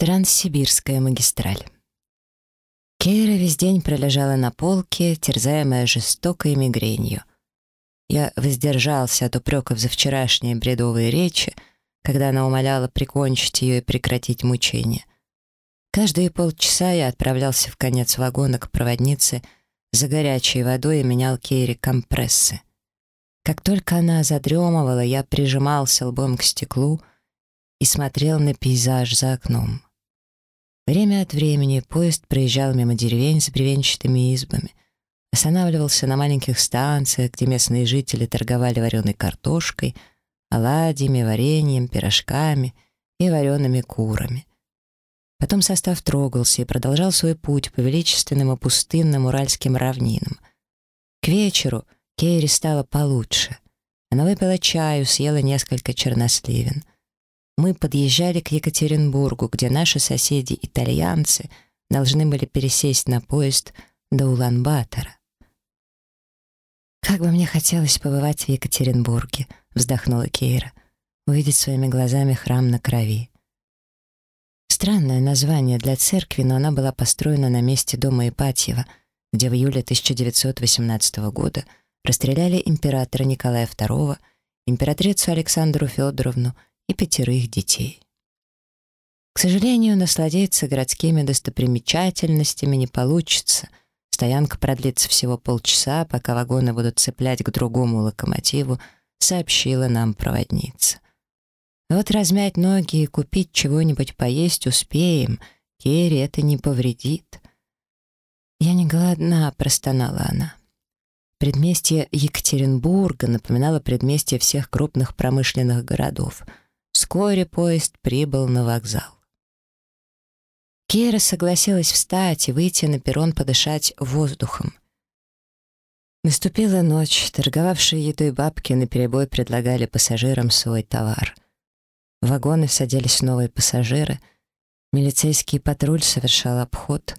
Транссибирская магистраль. Кейра весь день пролежала на полке, терзаемая жестокой мигренью. Я воздержался от упреков за вчерашние бредовые речи, когда она умоляла прикончить ее и прекратить мучения. Каждые полчаса я отправлялся в конец вагона к проводнице за горячей водой и менял Кейре компрессы. Как только она задремывала, я прижимался лбом к стеклу и смотрел на пейзаж за окном. Время от времени поезд проезжал мимо деревень с бревенчатыми избами, останавливался на маленьких станциях, где местные жители торговали вареной картошкой, оладьями, вареньем, пирожками и вареными курами. Потом состав трогался и продолжал свой путь по величественным и пустынным уральским равнинам. К вечеру Кейри стало получше. Она выпила чаю, съела несколько черносливин — мы подъезжали к Екатеринбургу, где наши соседи-итальянцы должны были пересесть на поезд до Улан-Батора. «Как бы мне хотелось побывать в Екатеринбурге», — вздохнула Кейра, «увидеть своими глазами храм на крови». Странное название для церкви, но она была построена на месте дома Ипатьева, где в июле 1918 года расстреляли императора Николая II, императрицу Александру Федоровну и пятерых детей. К сожалению, насладиться городскими достопримечательностями не получится. Стоянка продлится всего полчаса, пока вагоны будут цеплять к другому локомотиву, сообщила нам проводница. Вот размять ноги и купить чего-нибудь поесть успеем, Керри это не повредит. «Я не голодна», — простонала она. Предместье Екатеринбурга напоминало предместье всех крупных промышленных городов — Вскоре поезд прибыл на вокзал. Кира согласилась встать и выйти на перрон подышать воздухом. Наступила ночь, торговавшие едой бабки наперебой предлагали пассажирам свой товар. В вагоны садились новые пассажиры, милицейский патруль совершал обход.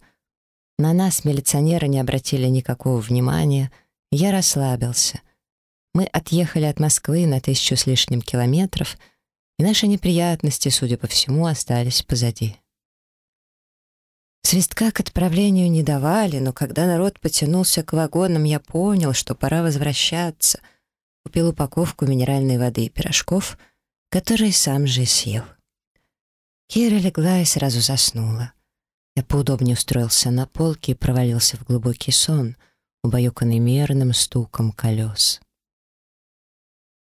На нас милиционеры не обратили никакого внимания, я расслабился. Мы отъехали от Москвы на тысячу с лишним километров — и наши неприятности, судя по всему, остались позади. Свистка к отправлению не давали, но когда народ потянулся к вагонам, я понял, что пора возвращаться. Купил упаковку минеральной воды и пирожков, которые сам же съел. Кира легла и сразу заснула. Я поудобнее устроился на полке и провалился в глубокий сон, убаюканный мерным стуком колес.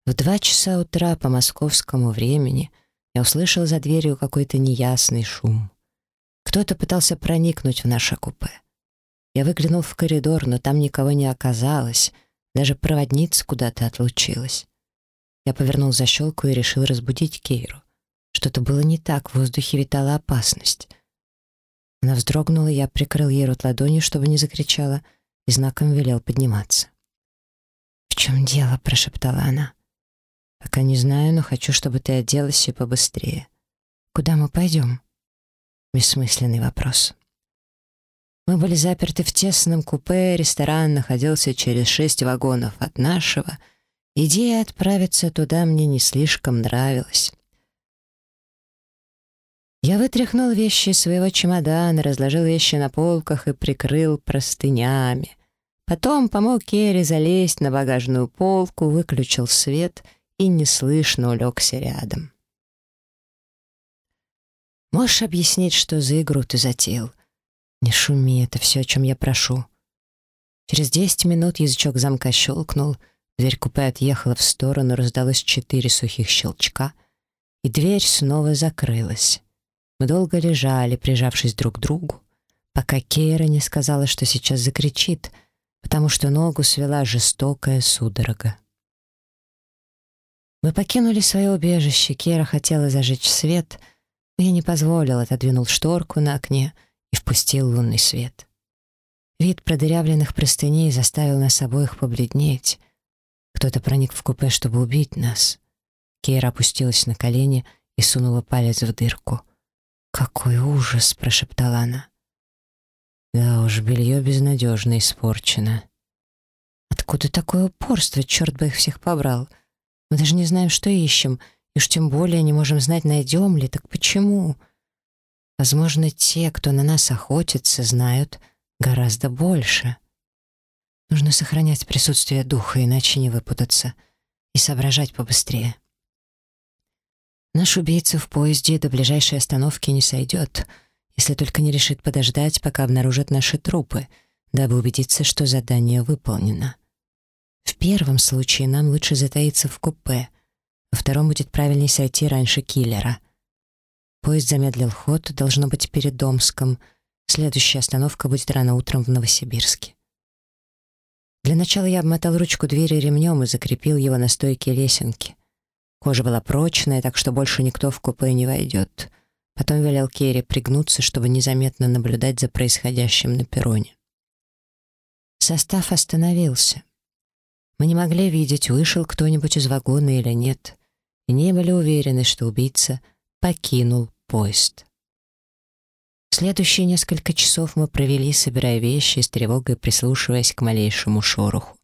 В два часа утра по московскому времени я услышал за дверью какой-то неясный шум. Кто-то пытался проникнуть в наше купе. Я выглянул в коридор, но там никого не оказалось, даже проводница куда-то отлучилась. Я повернул защелку и решил разбудить Кейру. Что-то было не так, в воздухе витала опасность. Она вздрогнула, я прикрыл ей рот ладонью, чтобы не закричала, и знаком велел подниматься. «В чем дело?» — прошептала она. «Пока не знаю, но хочу, чтобы ты оделась и побыстрее. Куда мы пойдем?» Бессмысленный вопрос. Мы были заперты в тесном купе, ресторан находился через шесть вагонов от нашего. Идея отправиться туда мне не слишком нравилась. Я вытряхнул вещи из своего чемодана, разложил вещи на полках и прикрыл простынями. Потом помог Керри залезть на багажную полку, выключил свет — и неслышно улегся рядом. «Можешь объяснить, что за игру ты затеял?» «Не шуми, это все, о чем я прошу». Через десять минут язычок замка щелкнул, дверь купе отъехала в сторону, раздалось четыре сухих щелчка, и дверь снова закрылась. Мы долго лежали, прижавшись друг к другу, пока Кейра не сказала, что сейчас закричит, потому что ногу свела жестокая судорога. Мы покинули свое убежище, Кера хотела зажечь свет, но я не позволил, отодвинул шторку на окне и впустил лунный свет. Вид продырявленных простыней заставил нас обоих побледнеть. Кто-то проник в купе, чтобы убить нас. Кейра опустилась на колени и сунула палец в дырку. «Какой ужас!» — прошептала она. «Да уж, белье безнадежно испорчено». «Откуда такое упорство? Черт бы их всех побрал!» Мы даже не знаем, что ищем, и уж тем более не можем знать, найдем ли, так почему? Возможно, те, кто на нас охотится, знают гораздо больше. Нужно сохранять присутствие духа, иначе не выпутаться, и соображать побыстрее. Наш убийца в поезде до ближайшей остановки не сойдет, если только не решит подождать, пока обнаружат наши трупы, дабы убедиться, что задание выполнено. В первом случае нам лучше затаиться в купе, во втором будет правильней сойти раньше киллера. Поезд замедлил ход, должно быть, перед Домском. Следующая остановка будет рано утром в Новосибирске. Для начала я обмотал ручку двери ремнем и закрепил его на стойке лесенки. Кожа была прочная, так что больше никто в купе не войдет. Потом велел Керри пригнуться, чтобы незаметно наблюдать за происходящим на перроне. Состав остановился. Мы не могли видеть, вышел кто-нибудь из вагона или нет, и не были уверены, что убийца покинул поезд. Следующие несколько часов мы провели, собирая вещи с тревогой прислушиваясь к малейшему шороху.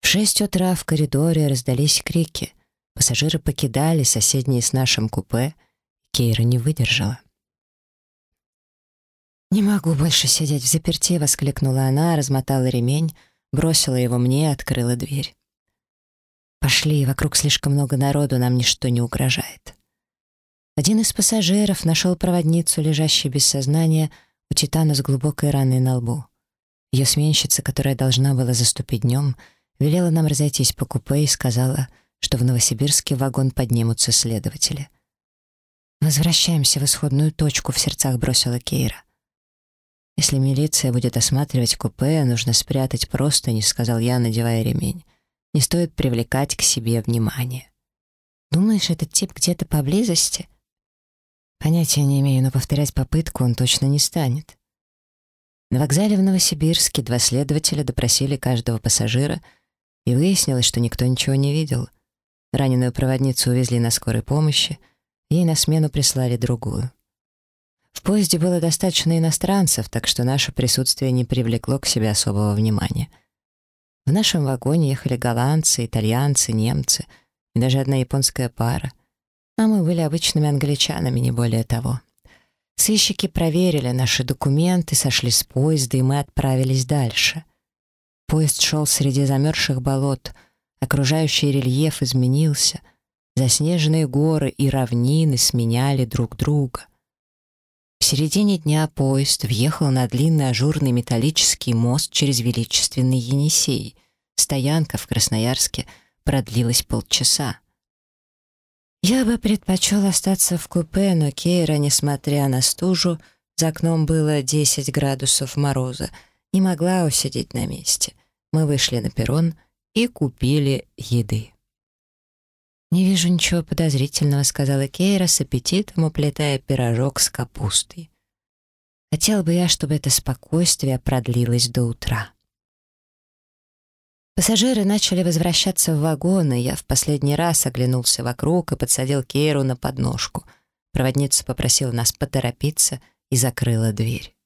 В шесть утра в коридоре раздались крики — Пассажиры покидали соседние с нашим купе. Кейра не выдержала. «Не могу больше сидеть в заперти», — воскликнула она, размотала ремень, бросила его мне и открыла дверь. «Пошли, вокруг слишком много народу, нам ничто не угрожает». Один из пассажиров нашел проводницу, лежащую без сознания, у Титана с глубокой раной на лбу. Ее сменщица, которая должна была заступить днем, велела нам разойтись по купе и сказала — что в Новосибирске вагон поднимутся следователи. «Возвращаемся в исходную точку», — в сердцах бросила Кейра. «Если милиция будет осматривать купе, нужно спрятать простыни», — сказал я, надевая ремень. «Не стоит привлекать к себе внимание». «Думаешь, этот тип где-то поблизости?» «Понятия не имею, но повторять попытку он точно не станет». На вокзале в Новосибирске два следователя допросили каждого пассажира, и выяснилось, что никто ничего не видел. Раненую проводницу увезли на скорой помощи, ей на смену прислали другую. В поезде было достаточно иностранцев, так что наше присутствие не привлекло к себе особого внимания. В нашем вагоне ехали голландцы, итальянцы, немцы и даже одна японская пара. А мы были обычными англичанами, не более того. Сыщики проверили наши документы, сошли с поезда, и мы отправились дальше. Поезд шел среди замерзших болот — Окружающий рельеф изменился. Заснеженные горы и равнины сменяли друг друга. В середине дня поезд въехал на длинный ажурный металлический мост через величественный Енисей. Стоянка в Красноярске продлилась полчаса. Я бы предпочел остаться в купе, но Кейра, несмотря на стужу, за окном было 10 градусов мороза, не могла усидеть на месте. Мы вышли на перрон и купили еды. «Не вижу ничего подозрительного», — сказала Кейра с аппетитом, уплетая пирожок с капустой. «Хотел бы я, чтобы это спокойствие продлилось до утра». Пассажиры начали возвращаться в вагоны, я в последний раз оглянулся вокруг и подсадил Кейру на подножку. Проводница попросила нас поторопиться и закрыла дверь.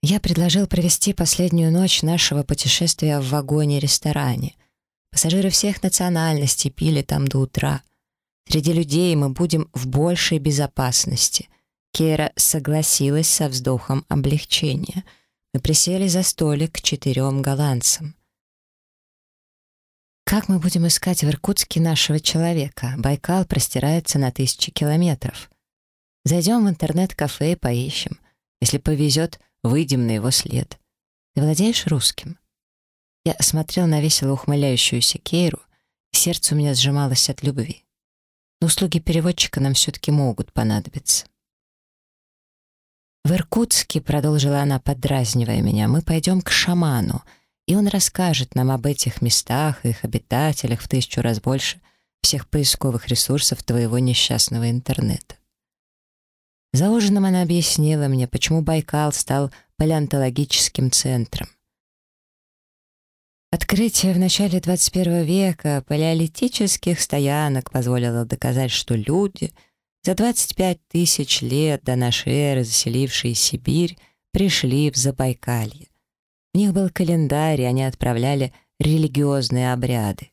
Я предложил провести последнюю ночь нашего путешествия в вагоне-ресторане. Пассажиры всех национальностей пили там до утра. Среди людей мы будем в большей безопасности. Кера согласилась со вздохом облегчения. Мы присели за столик к четырем голландцам. Как мы будем искать в Иркутске нашего человека? Байкал простирается на тысячи километров. Зайдем в интернет-кафе и поищем. Если повезет, Выйдем на его след. Ты владеешь русским?» Я смотрел на весело ухмыляющуюся Кейру, и сердце у меня сжималось от любви. Но услуги переводчика нам все-таки могут понадобиться. «В Иркутске», — продолжила она, подразнивая меня, — «мы пойдем к шаману, и он расскажет нам об этих местах и их обитателях в тысячу раз больше всех поисковых ресурсов твоего несчастного интернета. За ужином она объяснила мне, почему Байкал стал палеонтологическим центром. Открытие в начале 21 века палеолитических стоянок позволило доказать, что люди, за 25 тысяч лет до нашей эры заселившие Сибирь, пришли в Забайкалье. У них был календарь, и они отправляли религиозные обряды.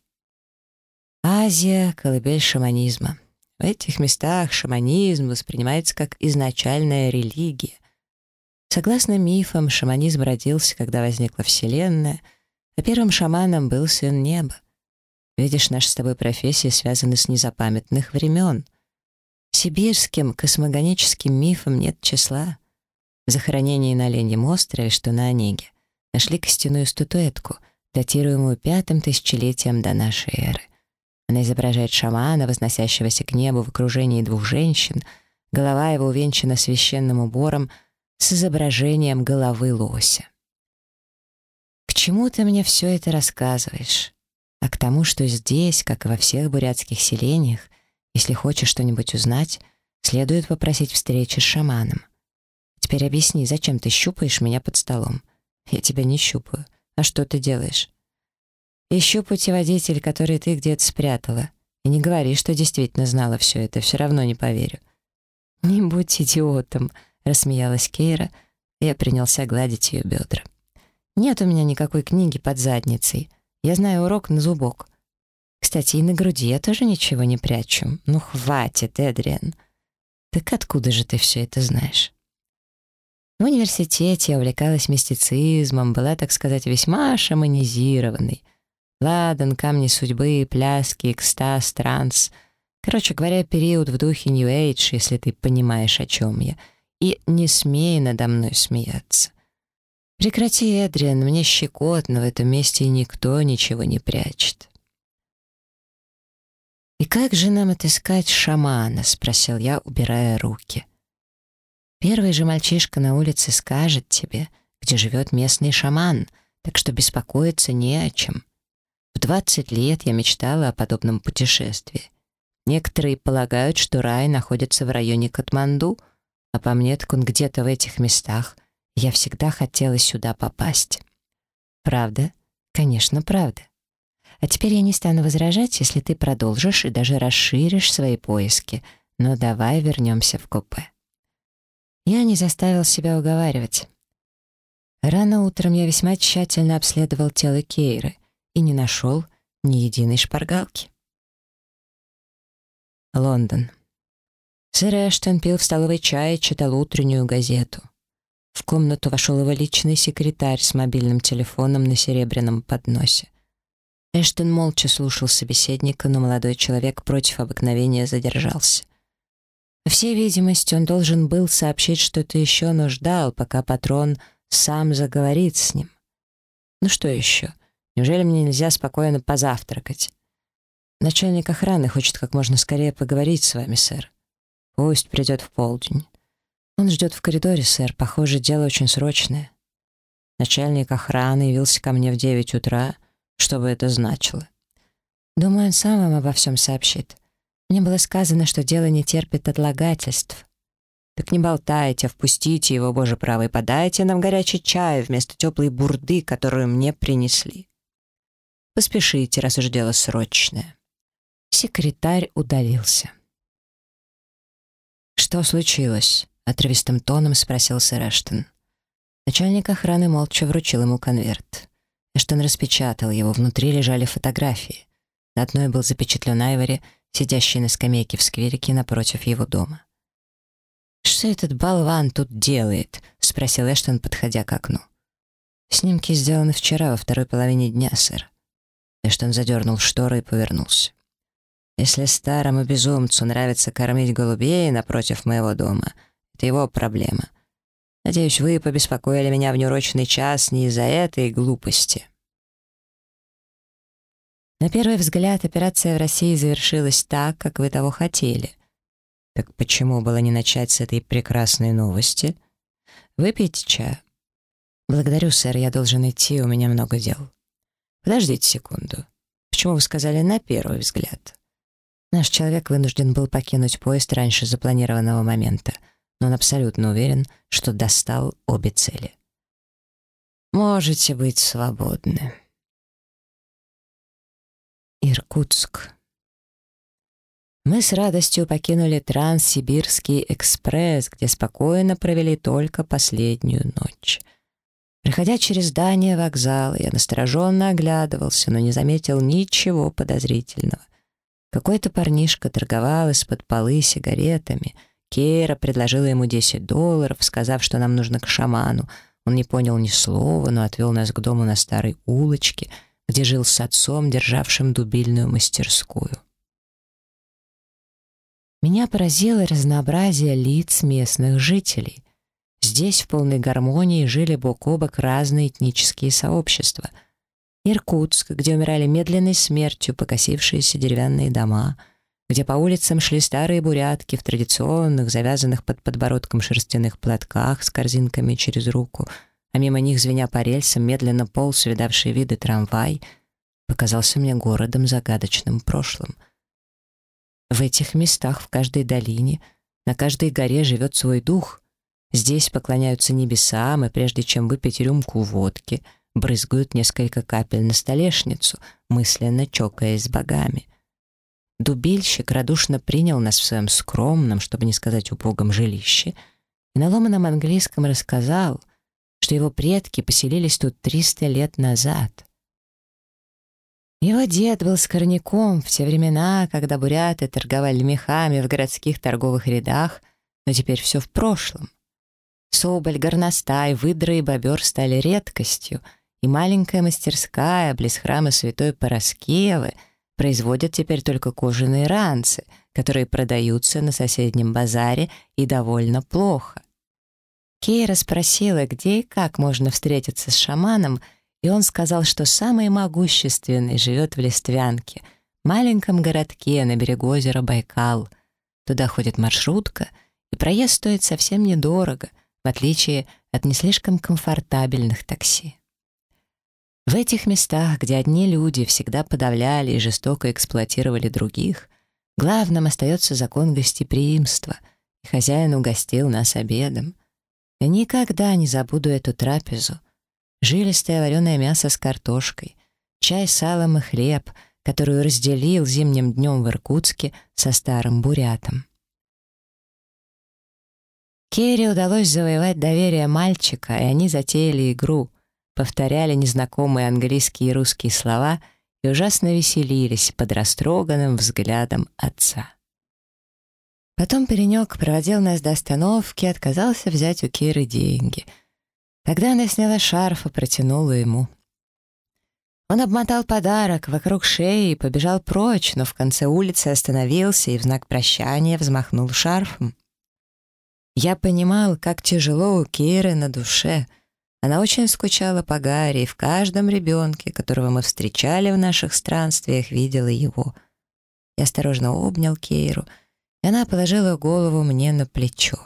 Азия — колыбель шаманизма. В этих местах шаманизм воспринимается как изначальная религия. Согласно мифам, шаманизм родился, когда возникла Вселенная, а первым шаманом был сын неба. Видишь, наши с тобой профессии связаны с незапамятных времен. Сибирским космогоническим мифам нет числа. В захоронении на Оленьем острове, что на Онеге, нашли костяную статуэтку, датируемую пятым тысячелетием до нашей эры. Она изображает шамана, возносящегося к небу в окружении двух женщин, голова его увенчана священным убором с изображением головы лося. «К чему ты мне все это рассказываешь?» а к тому, что здесь, как и во всех бурятских селениях, если хочешь что-нибудь узнать, следует попросить встречи с шаманом. Теперь объясни, зачем ты щупаешь меня под столом? Я тебя не щупаю. А что ты делаешь? Ищу путеводитель, который ты где-то спрятала. И не говори, что действительно знала все это, все равно не поверю. «Не будь идиотом», — рассмеялась Кейра, и я принялся гладить ее бедра. «Нет у меня никакой книги под задницей. Я знаю урок на зубок. Кстати, и на груди я тоже ничего не прячу. Ну, хватит, Эдриан. Так откуда же ты все это знаешь? В университете я увлекалась мистицизмом, была, так сказать, весьма шаманизированной. Ладан, камни судьбы, пляски, экстаз, транс. Короче говоря, период в духе Age, если ты понимаешь, о чем я. И не смей надо мной смеяться. «Прекрати, Эдриан, мне щекотно, в этом месте никто ничего не прячет». «И как же нам отыскать шамана?» — спросил я, убирая руки. «Первый же мальчишка на улице скажет тебе, где живет местный шаман, так что беспокоиться не о чем. В 20 лет я мечтала о подобном путешествии. Некоторые полагают, что рай находится в районе Катманду, а по мне так он где-то в этих местах — я всегда хотела сюда попасть. Правда? Конечно, правда. А теперь я не стану возражать, если ты продолжишь и даже расширишь свои поиски. Но давай вернемся в купе. Я не заставил себя уговаривать. Рано утром я весьма тщательно обследовал тело Кейры и не нашел ни единой шпаргалки. Лондон. Сэр Эштон пил в столовой чай и читал утреннюю газету. В комнату вошел его личный секретарь с мобильным телефоном на серебряном подносе. Эштон молча слушал собеседника, но молодой человек против обыкновения задержался. По всей видимости, он должен был сообщить что-то еще, но ждал, пока патрон сам заговорит с ним. «Ну что еще? Неужели мне нельзя спокойно позавтракать?» «Начальник охраны хочет как можно скорее поговорить с вами, сэр. Пусть придет в полдень». «Он ждет в коридоре, сэр. Похоже, дело очень срочное». Начальник охраны явился ко мне в девять утра. Что бы это значило? Думаю, он сам вам обо всем сообщит. Мне было сказано, что дело не терпит отлагательств. Так не болтайте, впустите его, боже правый, подайте нам горячий чай вместо теплой бурды, которую мне принесли. Поспешите, раз уж дело срочное. Секретарь удалился. Что случилось? Отрывистым тоном спросил сэр Эштон. Начальник охраны молча вручил ему конверт. Эштон распечатал его, внутри лежали фотографии. На одной был запечатлен Айвори, сидящий на скамейке в скверике напротив его дома. «Что этот болван тут делает?» — спросил Эштон, подходя к окну. «Снимки сделаны вчера, во второй половине дня, сэр». Эштон задернул шторы и повернулся. «Если старому безумцу нравится кормить голубей напротив моего дома, это его проблема. Надеюсь, вы побеспокоили меня в неурочный час не из-за этой глупости. На первый взгляд, операция в России завершилась так, как вы того хотели. Так почему было не начать с этой прекрасной новости? Выпейте чаю. Благодарю, сэр, я должен идти, у меня много дел. Подождите секунду. Почему вы сказали «на первый взгляд»? Наш человек вынужден был покинуть поезд раньше запланированного момента — но он абсолютно уверен, что достал обе цели. «Можете быть свободны». Иркутск. Мы с радостью покинули Транссибирский экспресс, где спокойно провели только последнюю ночь. Проходя через здание вокзала, я настороженно оглядывался, но не заметил ничего подозрительного. Какой-то парнишка торговал из-под полы сигаретами. Кейра предложила ему 10 долларов, сказав, что нам нужно к шаману. Он не понял ни слова, но отвел нас к дому на старой улочке, где жил с отцом, державшим дубильную мастерскую. Меня поразило разнообразие лиц местных жителей. Здесь в полной гармонии жили бок о бок разные этнические сообщества. Иркутск, где умирали медленной смертью покосившиеся деревянные дома, где по улицам шли старые бурятки в традиционных, завязанных под подбородком шерстяных платках с корзинками через руку, а мимо них, звеня по рельсам, медленно полз видавший виды трамвай, показался мне городом загадочным прошлым. В этих местах, в каждой долине, на каждой горе живет свой дух — Здесь поклоняются небесам, и прежде чем выпить рюмку водки, брызгают несколько капель на столешницу, мысленно чокаясь с богами. Дубильщик радушно принял нас в своем скромном, чтобы не сказать убогом жилище, и на ломаном английском рассказал, что его предки поселились тут 300 лет назад. Его дед был скорняком в те времена, когда буряты торговали мехами в городских торговых рядах, но теперь все в прошлом. Соболь, горностай, выдра и бобер стали редкостью, и маленькая мастерская близ храма святой Пороскевы производят теперь только кожаные ранцы, которые продаются на соседнем базаре и довольно плохо. Кейра спросила, где и как можно встретиться с шаманом, и он сказал, что самый могущественный живет в Листвянке, маленьком городке на берегу озера Байкал. Туда ходит маршрутка, и проезд стоит совсем недорого — в отличие от не слишком комфортабельных такси. В этих местах, где одни люди всегда подавляли и жестоко эксплуатировали других, главным остается закон гостеприимства, и хозяин угостил нас обедом. Я никогда не забуду эту трапезу. Жилистое вареное мясо с картошкой, чай, салом и хлеб, которую разделил зимним днем в Иркутске со старым бурятом. Керри удалось завоевать доверие мальчика, и они затеяли игру, повторяли незнакомые английские и русские слова и ужасно веселились под растроганным взглядом отца. Потом паренек проводил нас до остановки и отказался взять у Киры деньги. Тогда она сняла шарф и протянула ему. Он обмотал подарок вокруг шеи и побежал прочь, но в конце улицы остановился и в знак прощания взмахнул шарфом. Я понимал, как тяжело у Киры на душе. Она очень скучала по Гарри, и в каждом ребенке, которого мы встречали в наших странствиях, видела его. Я осторожно обнял Кейру, и она положила голову мне на плечо.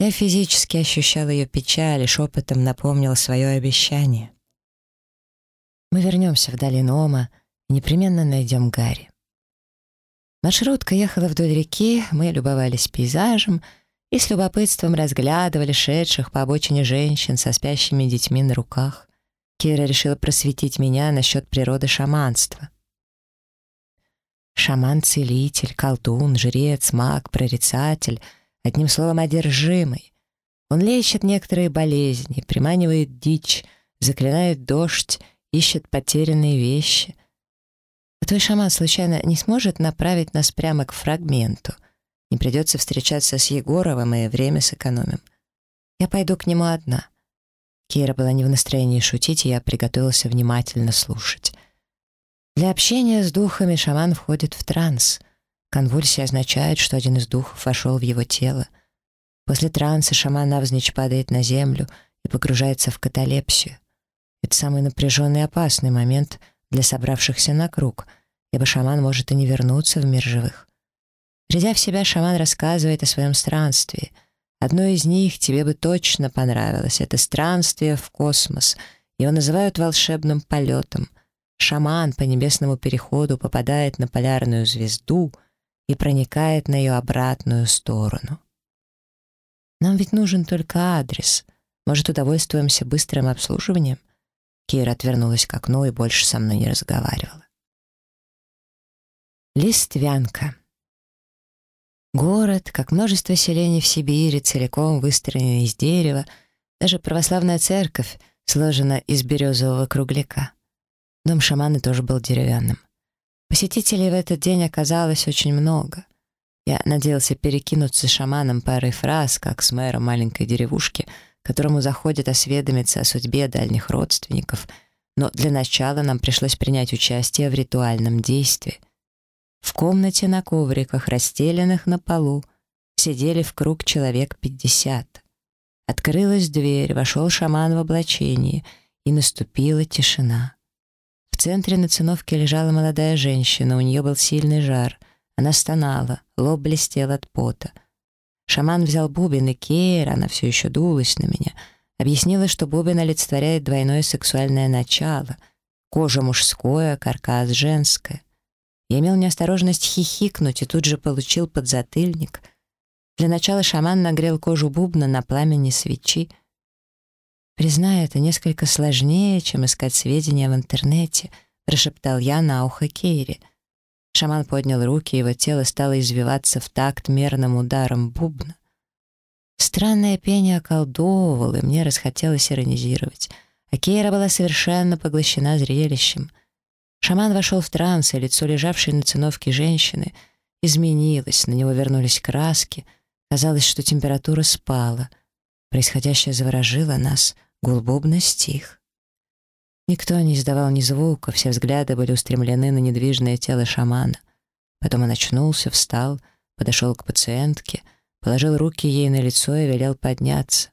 Я физически ощущал ее печаль и шепотом напомнил свое обещание. Мы вернемся в долину Ома и непременно найдем Гарри. Маршрутка ехала вдоль реки, мы любовались пейзажем — и с любопытством разглядывали шедших по обочине женщин со спящими детьми на руках. Кира решила просветить меня насчет природы шаманства. Шаман-целитель, колдун, жрец, маг, прорицатель, одним словом, одержимый. Он лечит некоторые болезни, приманивает дичь, заклинает дождь, ищет потерянные вещи. А твой шаман случайно не сможет направить нас прямо к фрагменту? Не придется встречаться с Егоровым и время сэкономим. Я пойду к нему одна». Кира была не в настроении шутить, и я приготовился внимательно слушать. Для общения с духами шаман входит в транс. Конвульсия означает, что один из духов вошел в его тело. После транса шаман навзничь падает на землю и погружается в каталепсию. Это самый напряженный и опасный момент для собравшихся на круг, ибо шаман может и не вернуться в мир живых. Придя в себя, шаман рассказывает о своем странстве. Одно из них тебе бы точно понравилось. Это странствие в космос. Его называют волшебным полетом. Шаман по небесному переходу попадает на полярную звезду и проникает на ее обратную сторону. Нам ведь нужен только адрес. Может, удовольствуемся быстрым обслуживанием? Кира отвернулась к окну и больше со мной не разговаривала. Листвянка. Город, как множество селений в Сибири, целиком выстроенный из дерева, даже православная церковь сложена из березового кругляка. Дом шамана тоже был деревянным. Посетителей в этот день оказалось очень много. Я надеялся перекинуться с шаманом парой фраз, как с мэром маленькой деревушки, которому заходит осведомиться о судьбе дальних родственников, но для начала нам пришлось принять участие в ритуальном действии. В комнате на ковриках, расстеленных на полу, сидели в круг человек пятьдесят. Открылась дверь, вошел шаман в облачении, и наступила тишина. В центре на лежала молодая женщина, у нее был сильный жар. Она стонала, лоб блестел от пота. Шаман взял бубен и кейр, она все еще дулась на меня. Объяснила, что бубен олицетворяет двойное сексуальное начало. Кожа мужское, каркас женское. Я имел неосторожность хихикнуть и тут же получил подзатыльник. Для начала шаман нагрел кожу бубна на пламени свечи. «Признаю, это несколько сложнее, чем искать сведения в интернете», прошептал я на ухо Кейри — Шаман поднял руки, его тело стало извиваться в такт мерным ударом бубна. Странное пение околдовывало, и мне расхотелось иронизировать. А Кейра была совершенно поглощена зрелищем. Шаман вошел в транс, и лицо лежавшей на циновке женщины изменилось, на него вернулись краски. Казалось, что температура спала. Происходящее заворожило нас, гул стих. Никто не издавал ни звука, все взгляды были устремлены на недвижное тело шамана. Потом он очнулся, встал, подошел к пациентке, положил руки ей на лицо и велел подняться.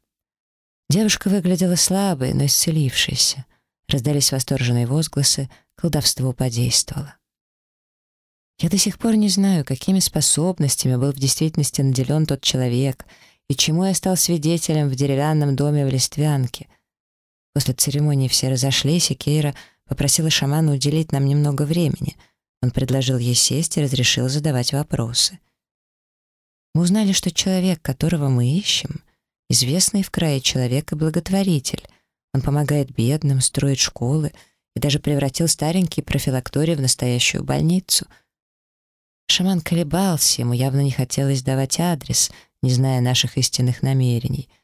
Девушка выглядела слабой, но исцелившейся. Раздались восторженные возгласы, колдовство подействовало. Я до сих пор не знаю, какими способностями был в действительности наделен тот человек и чему я стал свидетелем в деревянном доме в Листвянке — После церемонии все разошлись, и Кейра попросила шамана уделить нам немного времени. Он предложил ей сесть и разрешил задавать вопросы. Мы узнали, что человек, которого мы ищем, известный в крае человек и благотворитель. Он помогает бедным, строит школы и даже превратил старенький профилакторий в настоящую больницу. Шаман колебался, ему явно не хотелось давать адрес, не зная наших истинных намерений —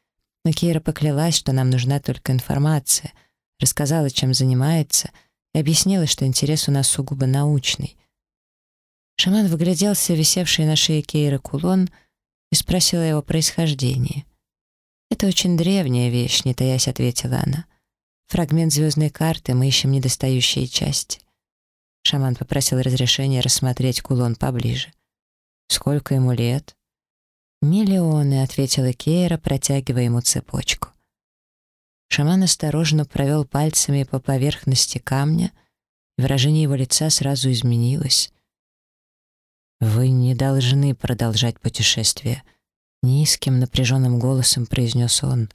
но Кира поклялась, что нам нужна только информация, рассказала, чем занимается, и объяснила, что интерес у нас сугубо научный. Шаман выгляделся висевший на шее Кейра кулон и спросила его происхождение. «Это очень древняя вещь», — не таясь ответила она. «Фрагмент звездной карты, мы ищем недостающие части». Шаман попросил разрешения рассмотреть кулон поближе. «Сколько ему лет?» «Миллионы», — ответила Кейра, протягивая ему цепочку. Шаман осторожно провел пальцами по поверхности камня, и выражение его лица сразу изменилось. «Вы не должны продолжать путешествие», — низким напряженным голосом произнес он.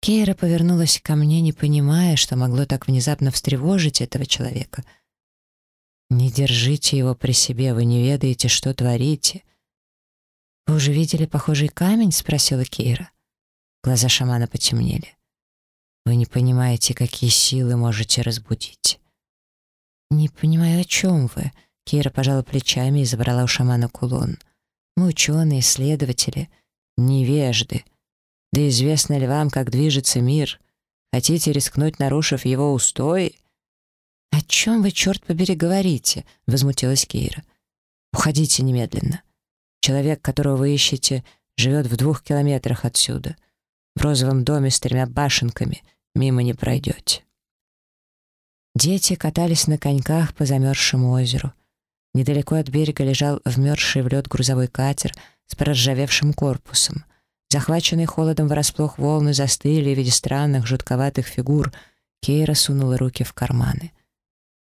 Кейра повернулась ко мне, не понимая, что могло так внезапно встревожить этого человека. «Не держите его при себе, вы не ведаете, что творите», «Вы уже видели похожий камень?» — спросила Кейра. Глаза шамана потемнели. «Вы не понимаете, какие силы можете разбудить». «Не понимаю, о чем вы?» Кейра пожала плечами и забрала у шамана кулон. «Мы ученые, исследователи, невежды. Да известно ли вам, как движется мир? Хотите рискнуть, нарушив его устои?» «О чем вы, черт побери, говорите?» — возмутилась Кейра. «Уходите немедленно». Человек, которого вы ищете, живет в двух километрах отсюда. В розовом доме с тремя башенками. Мимо не пройдете. Дети катались на коньках по замерзшему озеру. Недалеко от берега лежал вмерзший в лед грузовой катер с проржавевшим корпусом. Захваченные холодом врасплох волны застыли в виде странных, жутковатых фигур. Кейра сунула руки в карманы.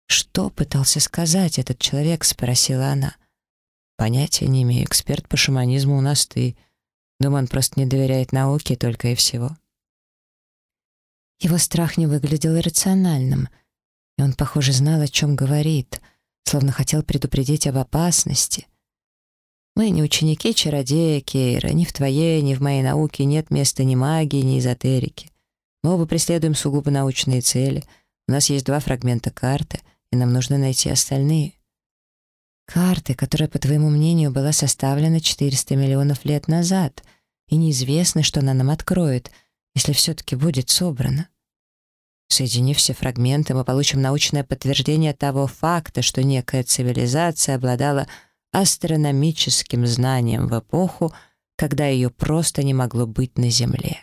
«Что пытался сказать этот человек?» — спросила она. — Понятия не имею. Эксперт по шаманизму у нас ты. Думаю, он просто не доверяет науке только и всего. Его страх не выглядел рациональным, и он, похоже, знал, о чем говорит, словно хотел предупредить об опасности. Мы не ученики чародея Кейра, ни в твоей, ни в моей науке нет места ни магии, ни эзотерики. Мы оба преследуем сугубо научные цели. У нас есть два фрагмента карты, и нам нужно найти остальные. Карты, которая, по твоему мнению, была составлена 400 миллионов лет назад, и неизвестно, что она нам откроет, если все-таки будет собрана. Соединив все фрагменты, мы получим научное подтверждение того факта, что некая цивилизация обладала астрономическим знанием в эпоху, когда ее просто не могло быть на Земле.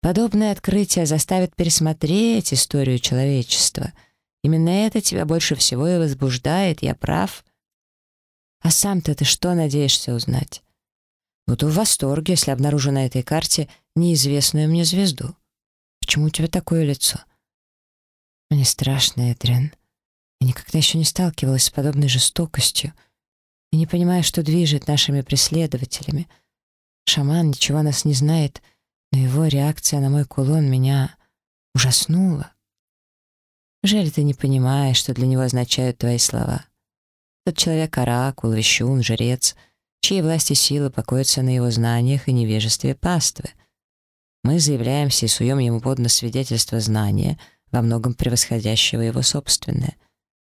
Подобное открытие заставит пересмотреть историю человечества. Именно это тебя больше всего и возбуждает, я прав. А сам-то ты что надеешься узнать? Буду в восторге, если обнаружу на этой карте неизвестную мне звезду. Почему у тебя такое лицо? Мне страшно, Эдриан. Я никогда еще не сталкивалась с подобной жестокостью и не понимаю, что движет нашими преследователями. Шаман ничего о нас не знает, но его реакция на мой кулон меня ужаснула. Жаль, ты не понимаешь, что для него означают твои слова. Тот человек — оракул, вещун, жрец, чьи власти и силы покоятся на его знаниях и невежестве паствы — мы заявляемся и суем ему под нос свидетельство знания, во многом превосходящего его собственное.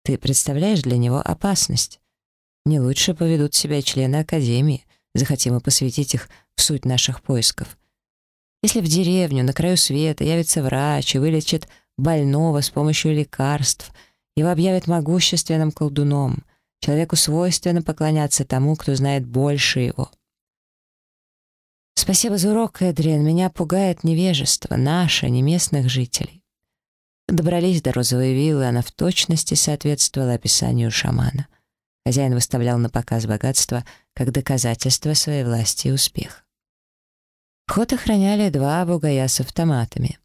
Ты представляешь для него опасность? Не лучше поведут себя члены Академии, захотим мы посвятить их в суть наших поисков. Если в деревню на краю света явится врач и вылечит больного с помощью лекарств, его объявят могущественным колдуном, человеку свойственно поклоняться тому, кто знает больше его. Спасибо за урок, Эдриан. Меня пугает невежество, наше, не местных жителей. Добрались до розовой виллы, она в точности соответствовала описанию шамана. Хозяин выставлял на показ богатство как доказательство своей власти и успеха. Вход охраняли два бугая с автоматами.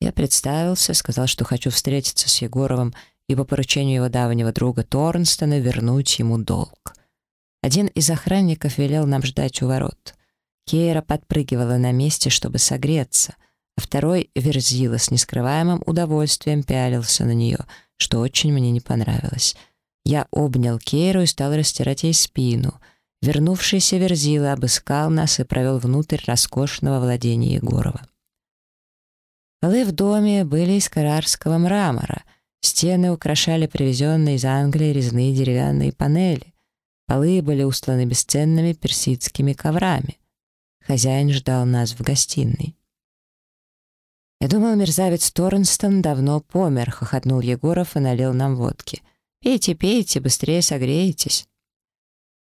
Я представился, сказал, что хочу встретиться с Егоровым и по поручению его давнего друга Торнстона вернуть ему долг. Один из охранников велел нам ждать у ворот — Кейра подпрыгивала на месте, чтобы согреться, а второй верзила с нескрываемым удовольствием пялился на нее, что очень мне не понравилось. Я обнял Кейру и стал растирать ей спину. Вернувшийся верзила обыскал нас и провел внутрь роскошного владения Егорова. Полы в доме были из карарского мрамора, стены украшали привезенные из Англии резные деревянные панели, полы были устланы бесценными персидскими коврами. Хозяин ждал нас в гостиной. «Я думал, мерзавец Торнстон давно помер», — хохотнул Егоров и налил нам водки. «Пейте, пейте, быстрее согреетесь».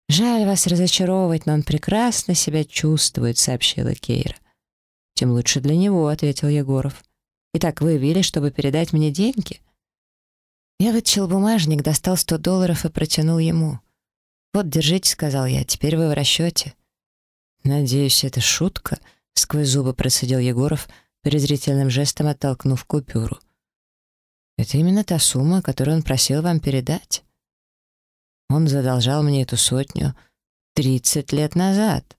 «Жаль вас разочаровывать, но он прекрасно себя чувствует», — сообщила Кейра. «Тем лучше для него», — ответил Егоров. «Итак, вы явились, чтобы передать мне деньги?» Я вытащил бумажник, достал сто долларов и протянул ему. «Вот, держите», — сказал я, — «теперь вы в расчете». «Надеюсь, это шутка?» — сквозь зубы процедил Егоров, презрительным жестом оттолкнув купюру. «Это именно та сумма, которую он просил вам передать. Он задолжал мне эту сотню 30 лет назад.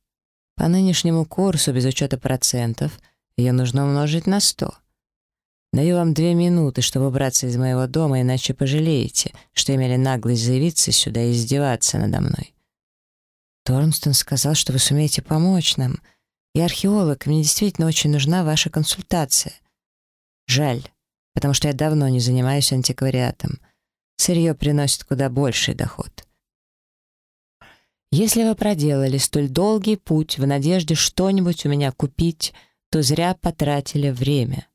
По нынешнему курсу, без учета процентов, ее нужно умножить на 100. Даю вам две минуты, чтобы убраться из моего дома, иначе пожалеете, что имели наглость заявиться сюда и издеваться надо мной. Торнстон сказал, что вы сумеете помочь нам. Я археолог, мне действительно очень нужна ваша консультация. Жаль, потому что я давно не занимаюсь антиквариатом. Сырье приносит куда больший доход. Если вы проделали столь долгий путь в надежде что-нибудь у меня купить, то зря потратили время.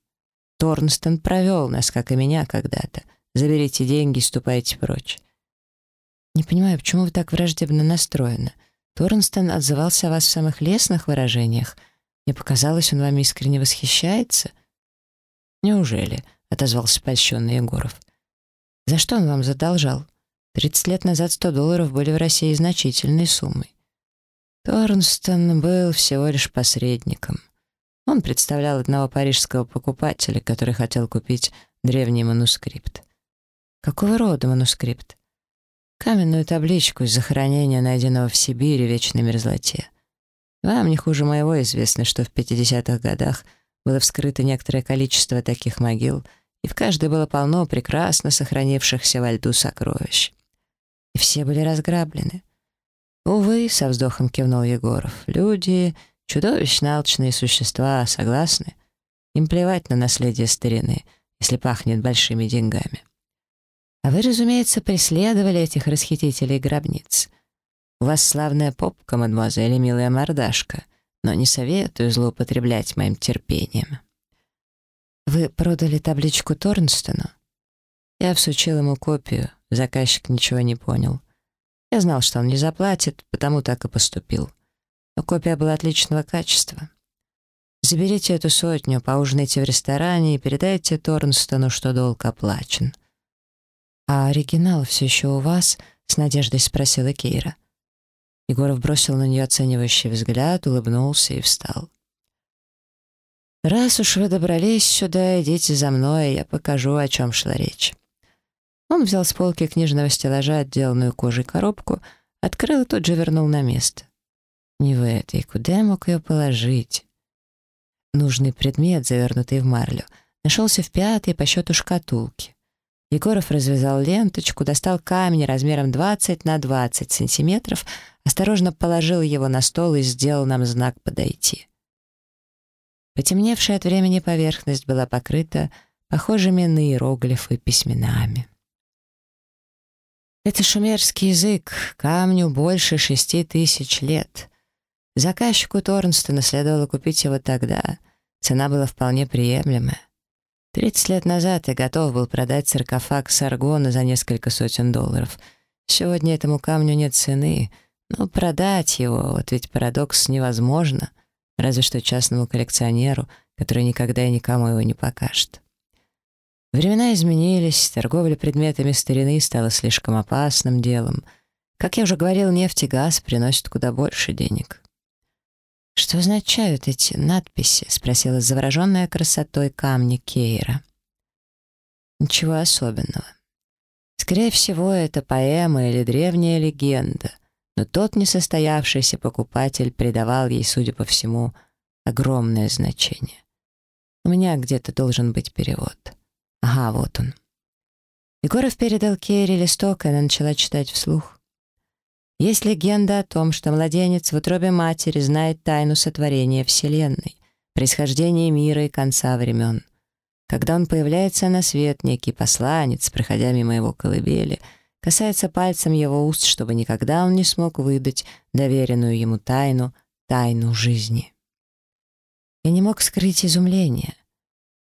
Торнстон провел нас, как и меня когда-то. Заберите деньги и ступайте прочь. Не понимаю, почему вы так враждебно настроены. Торнстон отзывался о вас в самых лестных выражениях. Мне показалось, он вами искренне восхищается. «Неужели?» — отозвался польщенный Егоров. «За что он вам задолжал? Тридцать лет назад сто долларов были в России значительной суммой. Торнстон был всего лишь посредником. Он представлял одного парижского покупателя, который хотел купить древний манускрипт. Какого рода манускрипт? Каменную табличку из захоронения, найденного в Сибири в вечной мерзлоте. Вам не хуже моего известно, что в 50-х годах было вскрыто некоторое количество таких могил, и в каждой было полно прекрасно сохранившихся во льду сокровищ. И все были разграблены. «Увы», — со вздохом кивнул Егоров, — «люди — чудовищно алчные существа, согласны? Им плевать на наследие старины, если пахнет большими деньгами». А вы, разумеется, преследовали этих расхитителей гробниц. У вас славная попка, мадемуазель, и милая мордашка, но не советую злоупотреблять моим терпением. «Вы продали табличку Торнстону?» Я всучил ему копию, заказчик ничего не понял. Я знал, что он не заплатит, потому так и поступил. Но копия была отличного качества. Заберите эту сотню, поужинайте в ресторане и передайте Торнстону, что долг оплачен. «А оригинал все еще у вас?» — с надеждой спросила Кейра. Егоров бросил на нее оценивающий взгляд, улыбнулся и встал. «Раз уж вы добрались сюда, идите за мной, я покажу, о чем шла речь». Он взял с полки книжного стеллажа отделанную кожей коробку, открыл и тут же вернул на место. Не в этой, куда я мог ее положить? Нужный предмет, завернутый в марлю, нашелся в пятой по счету шкатулки. Егоров развязал ленточку, достал камень размером 20 на 20 сантиметров, осторожно положил его на стол и сделал нам знак «подойти». Потемневшая от времени поверхность была покрыта похожими на иероглифы письменами. Это шумерский язык, камню больше шести тысяч лет. Заказчику Торнстона следовало купить его тогда. Цена была вполне приемлемая. Тридцать лет назад я готов был продать саркофаг Саргона за несколько сотен долларов. Сегодня этому камню нет цены, но продать его, вот ведь парадокс невозможно, разве что частному коллекционеру, который никогда и никому его не покажет. Времена изменились, торговля предметами старины стала слишком опасным делом. Как я уже говорил, нефть и газ приносят куда больше денег. «Что означают эти надписи?» — спросила завороженная красотой камня Кейра. «Ничего особенного. Скорее всего, это поэма или древняя легенда, но тот несостоявшийся покупатель придавал ей, судя по всему, огромное значение. У меня где-то должен быть перевод». Ага, вот он. Егоров передал Керри листок, и она начала читать вслух. Есть легенда о том, что младенец в утробе матери знает тайну сотворения Вселенной, происхождения мира и конца времен. Когда он появляется на свет, некий посланец, проходя мимо его колыбели, касается пальцем его уст, чтобы никогда он не смог выдать доверенную ему тайну, тайну жизни. Я не мог скрыть изумление.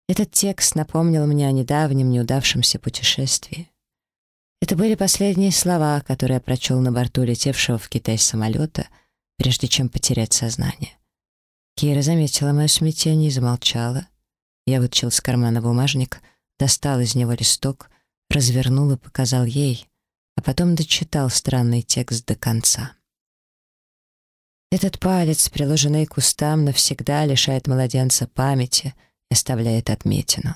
Этот текст напомнил мне о недавнем неудавшемся путешествии. Это были последние слова, которые я прочел на борту летевшего в Китай самолета, прежде чем потерять сознание. Кира заметила мое смятение и замолчала. Я вытащил из кармана бумажник, достал из него листок, развернул и показал ей, а потом дочитал странный текст до конца. Этот палец, приложенный к устам, навсегда лишает младенца памяти — оставляет отметину.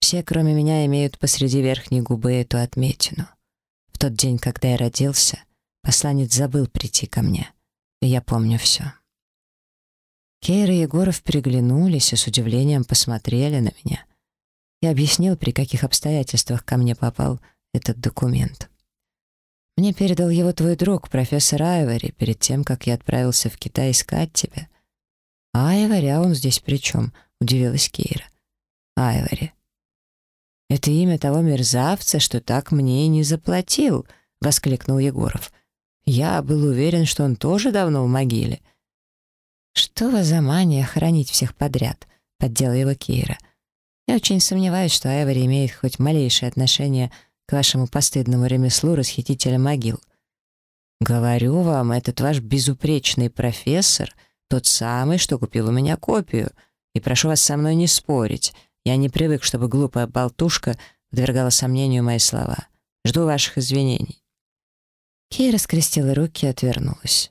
Все, кроме меня, имеют посреди верхней губы эту отметину. В тот день, когда я родился, посланец забыл прийти ко мне, и я помню все. Кейра и Егоров переглянулись и с удивлением посмотрели на меня. Я объяснил, при каких обстоятельствах ко мне попал этот документ. Мне передал его твой друг, профессор Айвори, перед тем, как я отправился в Китай искать тебя. Айвори, а он здесь при чем? — удивилась Кейра. «Айвори». «Это имя того мерзавца, что так мне и не заплатил», — воскликнул Егоров. «Я был уверен, что он тоже давно в могиле». «Что вас за мания хранить всех подряд?» — поддела его Кейра. «Я очень сомневаюсь, что Айвори имеет хоть малейшее отношение к вашему постыдному ремеслу расхитителя могил». «Говорю вам, этот ваш безупречный профессор — тот самый, что купил у меня копию», и прошу вас со мной не спорить. Я не привык, чтобы глупая болтушка подвергала сомнению мои слова. Жду ваших извинений». Кей раскрестила руки и отвернулась.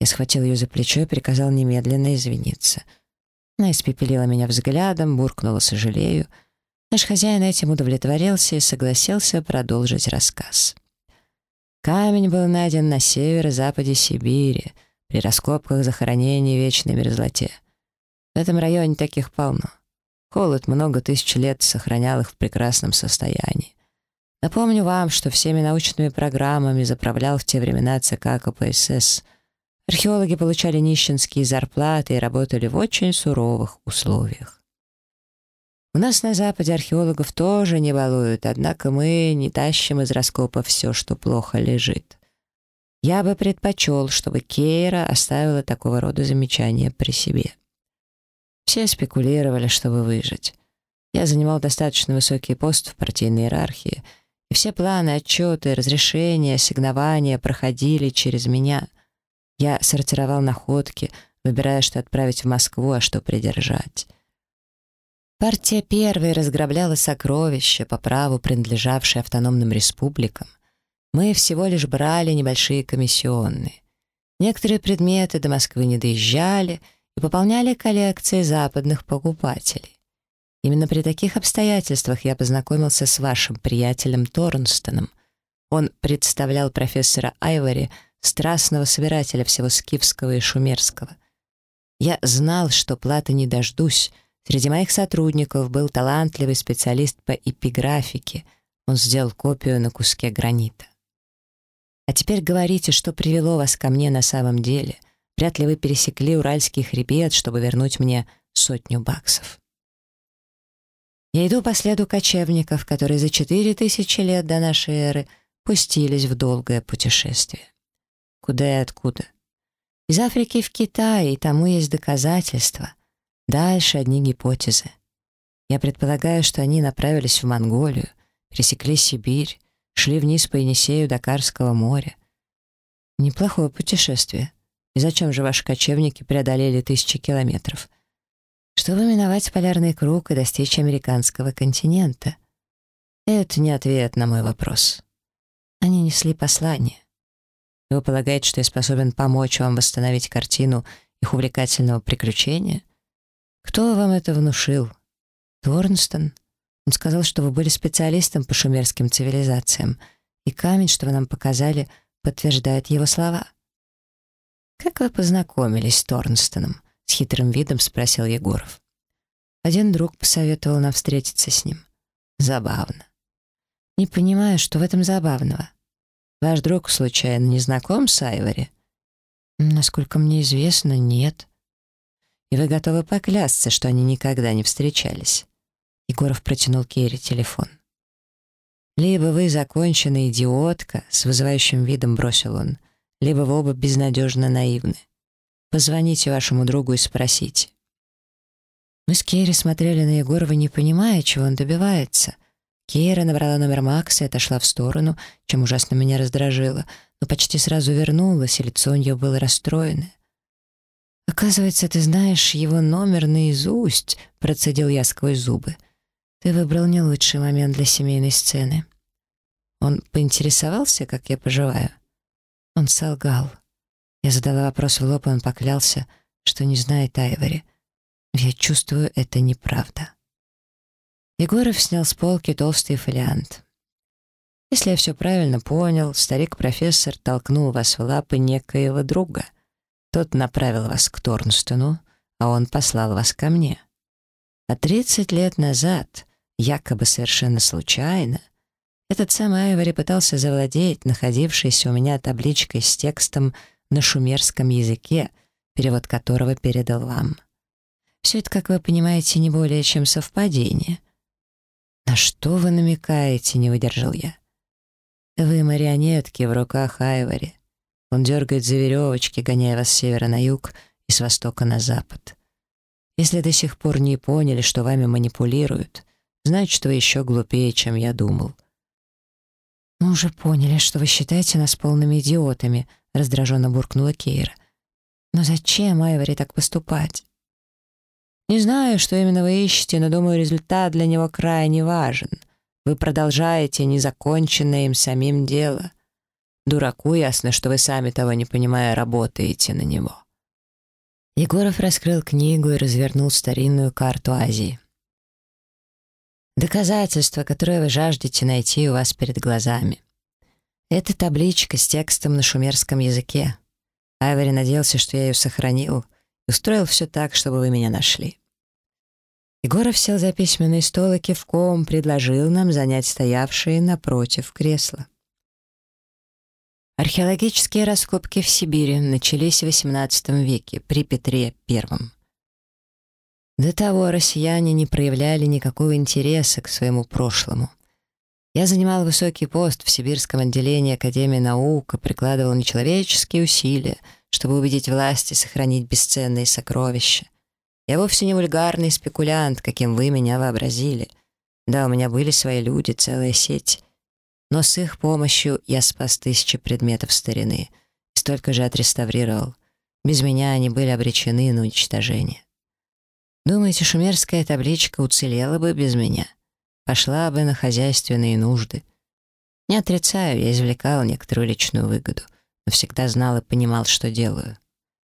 Я схватил ее за плечо и приказал немедленно извиниться. Она испепелила меня взглядом, буркнула «сожалею». Наш хозяин этим удовлетворился и согласился продолжить рассказ. Камень был найден на северо-западе Сибири, при раскопках захоронений вечной мерзлоте. В этом районе таких полно. Холод много тысяч лет сохранял их в прекрасном состоянии. Напомню вам, что всеми научными программами заправлял в те времена ЦК КПСС. Археологи получали нищенские зарплаты и работали в очень суровых условиях. У нас на Западе археологов тоже не балуют, однако мы не тащим из раскопа все, что плохо лежит. Я бы предпочел, чтобы Кейра оставила такого рода замечания при себе. Все спекулировали, чтобы выжить. Я занимал достаточно высокий пост в партийной иерархии, и все планы, отчеты, разрешения, ассигнования проходили через меня. Я сортировал находки, выбирая, что отправить в Москву, а что придержать. Партия первой разграбляла сокровища, по праву принадлежавшие автономным республикам. Мы всего лишь брали небольшие комиссионные. Некоторые предметы до Москвы не доезжали и пополняли коллекции западных покупателей. Именно при таких обстоятельствах я познакомился с вашим приятелем Торнстоном. Он представлял профессора Айвори, страстного собирателя всего скифского и шумерского. Я знал, что платы не дождусь, Среди моих сотрудников был талантливый специалист по эпиграфике. Он сделал копию на куске гранита. А теперь говорите, что привело вас ко мне на самом деле. Вряд ли вы пересекли Уральский хребет, чтобы вернуть мне сотню баксов. Я иду по следу кочевников, которые за четыре тысячи лет до нашей эры пустились в долгое путешествие. Куда и откуда? Из Африки в Китай, и тому есть доказательства — Дальше одни гипотезы. Я предполагаю, что они направились в Монголию, пересекли Сибирь, шли вниз по Енисею до Карского моря. Неплохое путешествие. И зачем же ваши кочевники преодолели тысячи километров? Чтобы миновать полярный круг и достичь американского континента. Это не ответ на мой вопрос. Они несли послание. Вы полагаете, что я способен помочь вам восстановить картину их увлекательного приключения — «Кто вам это внушил?» «Торнстон. Он сказал, что вы были специалистом по шумерским цивилизациям, и камень, что вы нам показали, подтверждает его слова». «Как вы познакомились с Торнстоном?» — с хитрым видом спросил Егоров. Один друг посоветовал нам встретиться с ним. Забавно. Не понимаю, что в этом забавного. Ваш друг, случайно, не знаком с Айвори? Насколько мне известно, нет и вы готовы поклясться, что они никогда не встречались». Егоров протянул Керри телефон. «Либо вы законченная идиотка», — с вызывающим видом бросил он, «либо вы оба безнадежно наивны. Позвоните вашему другу и спросите». Мы с Керри смотрели на Егорова, не понимая, чего он добивается. Кейра набрала номер Макса и отошла в сторону, чем ужасно меня раздражило, но почти сразу вернулась, и лицо у нее было расстроенное. «Оказывается, ты знаешь его номер наизусть», — процедил я сквозь зубы. «Ты выбрал не лучший момент для семейной сцены». Он поинтересовался, как я поживаю. Он солгал. Я задала вопрос в лоб, и он поклялся, что не знает Айвори. Я чувствую, это неправда. Егоров снял с полки толстый фолиант. Если я все правильно понял, старик-профессор толкнул вас в лапы некоего друга. Тот направил вас к Торнстону, а он послал вас ко мне. А 30 лет назад, якобы совершенно случайно, этот самый Айвори пытался завладеть находившейся у меня табличкой с текстом на шумерском языке, перевод которого передал вам. Все это, как вы понимаете, не более чем совпадение. «На что вы намекаете?» — не выдержал я. «Вы марионетки в руках Айвори. Он дергает за веревочки, гоняя вас с севера на юг и с востока на запад. Если до сих пор не поняли, что вами манипулируют, значит, вы еще глупее, чем я думал. «Мы уже поняли, что вы считаете нас полными идиотами», — раздраженно буркнула Кейра. «Но зачем Айвори так поступать?» «Не знаю, что именно вы ищете, но думаю, результат для него крайне важен. Вы продолжаете незаконченное им самим дело. Дураку ясно, что вы сами того не понимая работаете на него. Егоров раскрыл книгу и развернул старинную карту Азии. Доказательство, которое вы жаждете найти у вас перед глазами. Это табличка с текстом на шумерском языке. Айвори надеялся, что я ее сохранил, и устроил все так, чтобы вы меня нашли. Егоров сел за письменный стол и кивком предложил нам занять стоявшие напротив кресла. Археологические раскопки в Сибири начались в XVIII веке при Петре I. До того россияне не проявляли никакого интереса к своему прошлому. Я занимал высокий пост в сибирском отделении Академии наук и прикладывал нечеловеческие усилия, чтобы убедить власти сохранить бесценные сокровища. Я вовсе не вульгарный спекулянт, каким вы меня вообразили. Да, у меня были свои люди, целая сеть. Но с их помощью я спас тысячи предметов старины столько же отреставрировал. Без меня они были обречены на уничтожение. Думаете, шумерская табличка уцелела бы без меня? Пошла бы на хозяйственные нужды. Не отрицаю, я извлекал некоторую личную выгоду, но всегда знал и понимал, что делаю.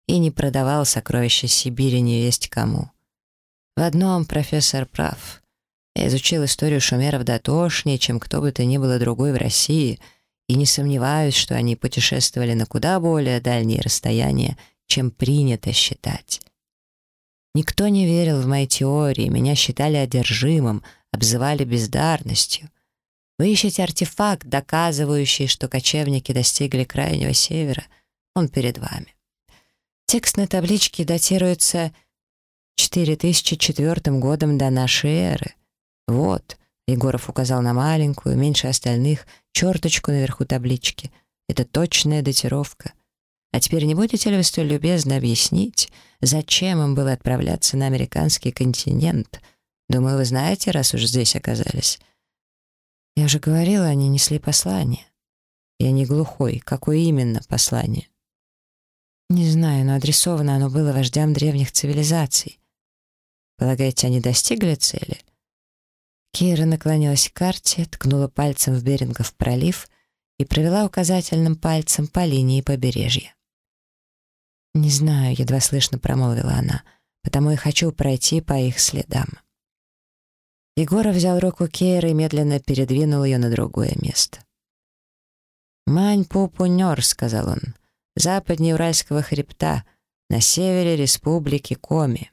И не продавал сокровища Сибири невесть кому. В одном профессор прав. Я изучил историю шумеров дотошнее, чем кто бы то ни было другой в России, и не сомневаюсь, что они путешествовали на куда более дальние расстояния, чем принято считать. Никто не верил в мои теории, меня считали одержимым, обзывали бездарностью. Вы ищете артефакт, доказывающий, что кочевники достигли крайнего севера. Он перед вами. Текст на табличке датируется 4004 годом до нашей эры. Вот, Егоров указал на маленькую, меньше остальных, черточку наверху таблички. Это точная датировка. А теперь не будете ли вы столь любезно объяснить, зачем им было отправляться на американский континент? Думаю, вы знаете, раз уж здесь оказались. Я уже говорила, они несли послание. Я не глухой. Какое именно послание? Не знаю, но адресовано оно было вождям древних цивилизаций. Полагаете, они достигли цели? Кира наклонилась к карте, ткнула пальцем в Берингов пролив и провела указательным пальцем по линии побережья. «Не знаю», — едва слышно промолвила она, «потому и хочу пройти по их следам». Егоров взял руку Кейра и медленно передвинул ее на другое место. «Мань Пупунер», — сказал он, — «западнее Уральского хребта, на севере республики Коми».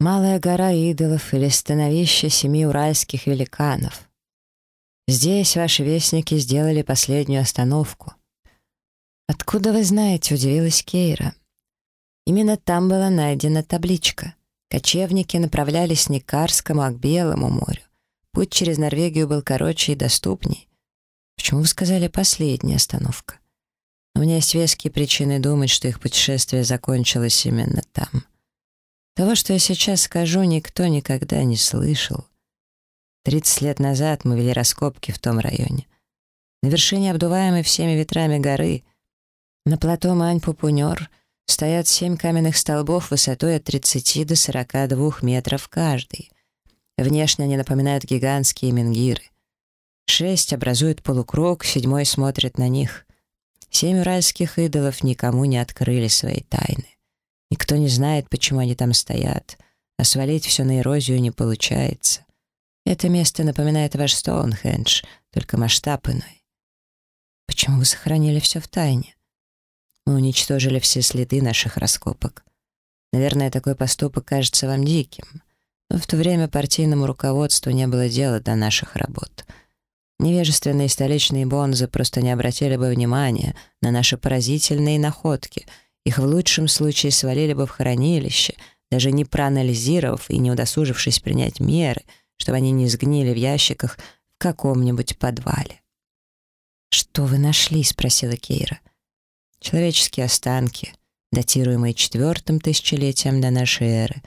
Малая гора идолов или становище семи уральских великанов. Здесь ваши вестники сделали последнюю остановку. «Откуда вы знаете?» — удивилась Кейра. Именно там была найдена табличка. Кочевники направлялись не к Карскому, а к Белому морю. Путь через Норвегию был короче и доступней. Почему вы сказали «последняя остановка»? У меня есть веские причины думать, что их путешествие закончилось именно там. Того, что я сейчас скажу, никто никогда не слышал. Тридцать лет назад мы вели раскопки в том районе. На вершине обдуваемой всеми ветрами горы, на плато Мань-Пупунер, стоят семь каменных столбов высотой от 30 до 42 метров каждый. Внешне они напоминают гигантские менгиры. Шесть образуют полукруг, седьмой смотрит на них. Семь уральских идолов никому не открыли свои тайны. Никто не знает, почему они там стоят, а свалить все на эрозию не получается. Это место напоминает ваш Стоунхендж, только масштаб иной. Почему вы сохранили все в тайне? Мы уничтожили все следы наших раскопок. Наверное, такой поступок кажется вам диким, но в то время партийному руководству не было дела до наших работ. Невежественные столичные бонзы просто не обратили бы внимания на наши поразительные находки — их в лучшем случае свалили бы в хранилище, даже не проанализировав и не удосужившись принять меры, чтобы они не сгнили в ящиках в каком-нибудь подвале. «Что вы нашли?» — спросила Кейра. «Человеческие останки, датируемые четвертым тысячелетием до нашей эры,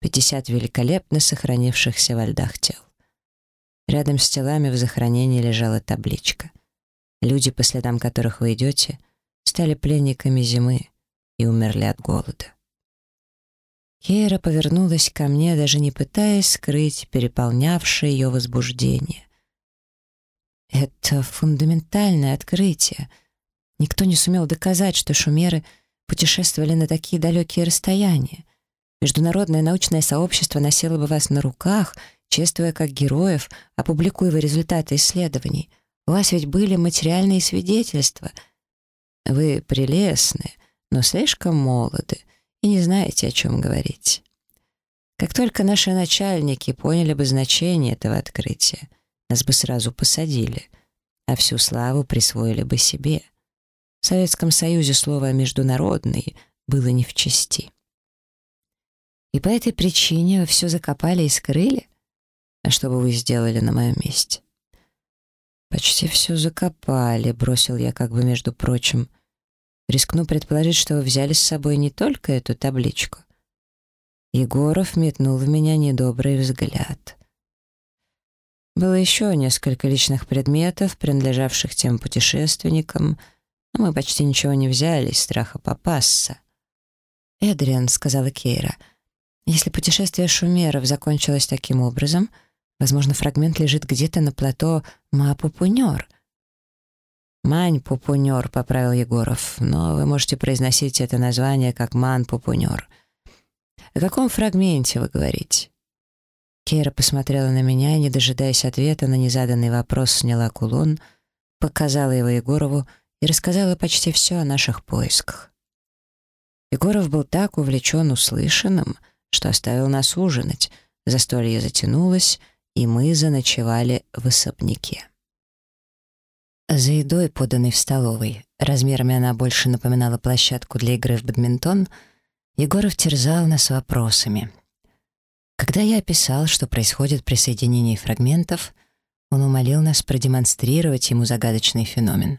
50 великолепно сохранившихся во льдах тел. Рядом с телами в захоронении лежала табличка. Люди, по следам которых вы идете, стали пленниками зимы, и умерли от голода. Кейра повернулась ко мне, даже не пытаясь скрыть переполнявшее ее возбуждение. Это фундаментальное открытие. Никто не сумел доказать, что шумеры путешествовали на такие далекие расстояния. Международное научное сообщество носило бы вас на руках, чествуя как героев, опубликуя результаты исследований. У вас ведь были материальные свидетельства. Вы прелестны, но слишком молоды и не знаете, о чем говорить. Как только наши начальники поняли бы значение этого открытия, нас бы сразу посадили, а всю славу присвоили бы себе. В Советском Союзе слово «международный» было не в чести. И по этой причине вы все закопали и скрыли? А что бы вы сделали на моем месте? Почти все закопали, бросил я как бы между прочим, Рискну предположить, что вы взяли с собой не только эту табличку. Егоров метнул в меня недобрый взгляд. Было еще несколько личных предметов, принадлежавших тем путешественникам, мы почти ничего не взяли из страха попасться. «Эдриан», — сказала Кейра, — «если путешествие шумеров закончилось таким образом, возможно, фрагмент лежит где-то на плато Ма-Пупунёр». «Мань-Пупунёр», — поправил Егоров, «но вы можете произносить это название как Ман-Пупунёр». «О каком фрагменте вы говорите?» Кейра посмотрела на меня и, не дожидаясь ответа на незаданный вопрос, сняла кулон, показала его Егорову и рассказала почти все о наших поисках. Егоров был так увлечен услышанным, что оставил нас ужинать, застолье затянулось, и мы заночевали в особняке. За едой, поданной в столовой, размерами она больше напоминала площадку для игры в бадминтон, Егоров терзал нас вопросами. Когда я описал, что происходит при соединении фрагментов, он умолил нас продемонстрировать ему загадочный феномен.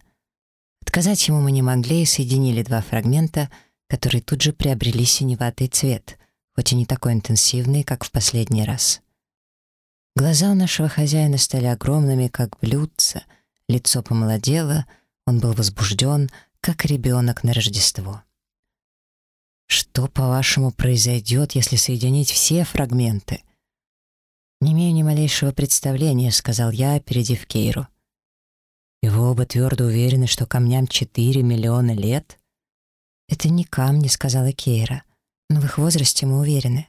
Отказать ему мы не могли и соединили два фрагмента, которые тут же приобрели синеватый цвет, хоть и не такой интенсивный, как в последний раз. Глаза у нашего хозяина стали огромными, как блюдца, лицо помолодело, он был возбужден, как ребенок на Рождество. Что, по-вашему, произойдет, если соединить все фрагменты? «Не имею ни малейшего представления», — сказал я, опередив Кейру. «И вы оба твердо уверены, что камням 4 миллиона лет?» «Это не камни», — сказала Кейра, «но в их возрасте мы уверены».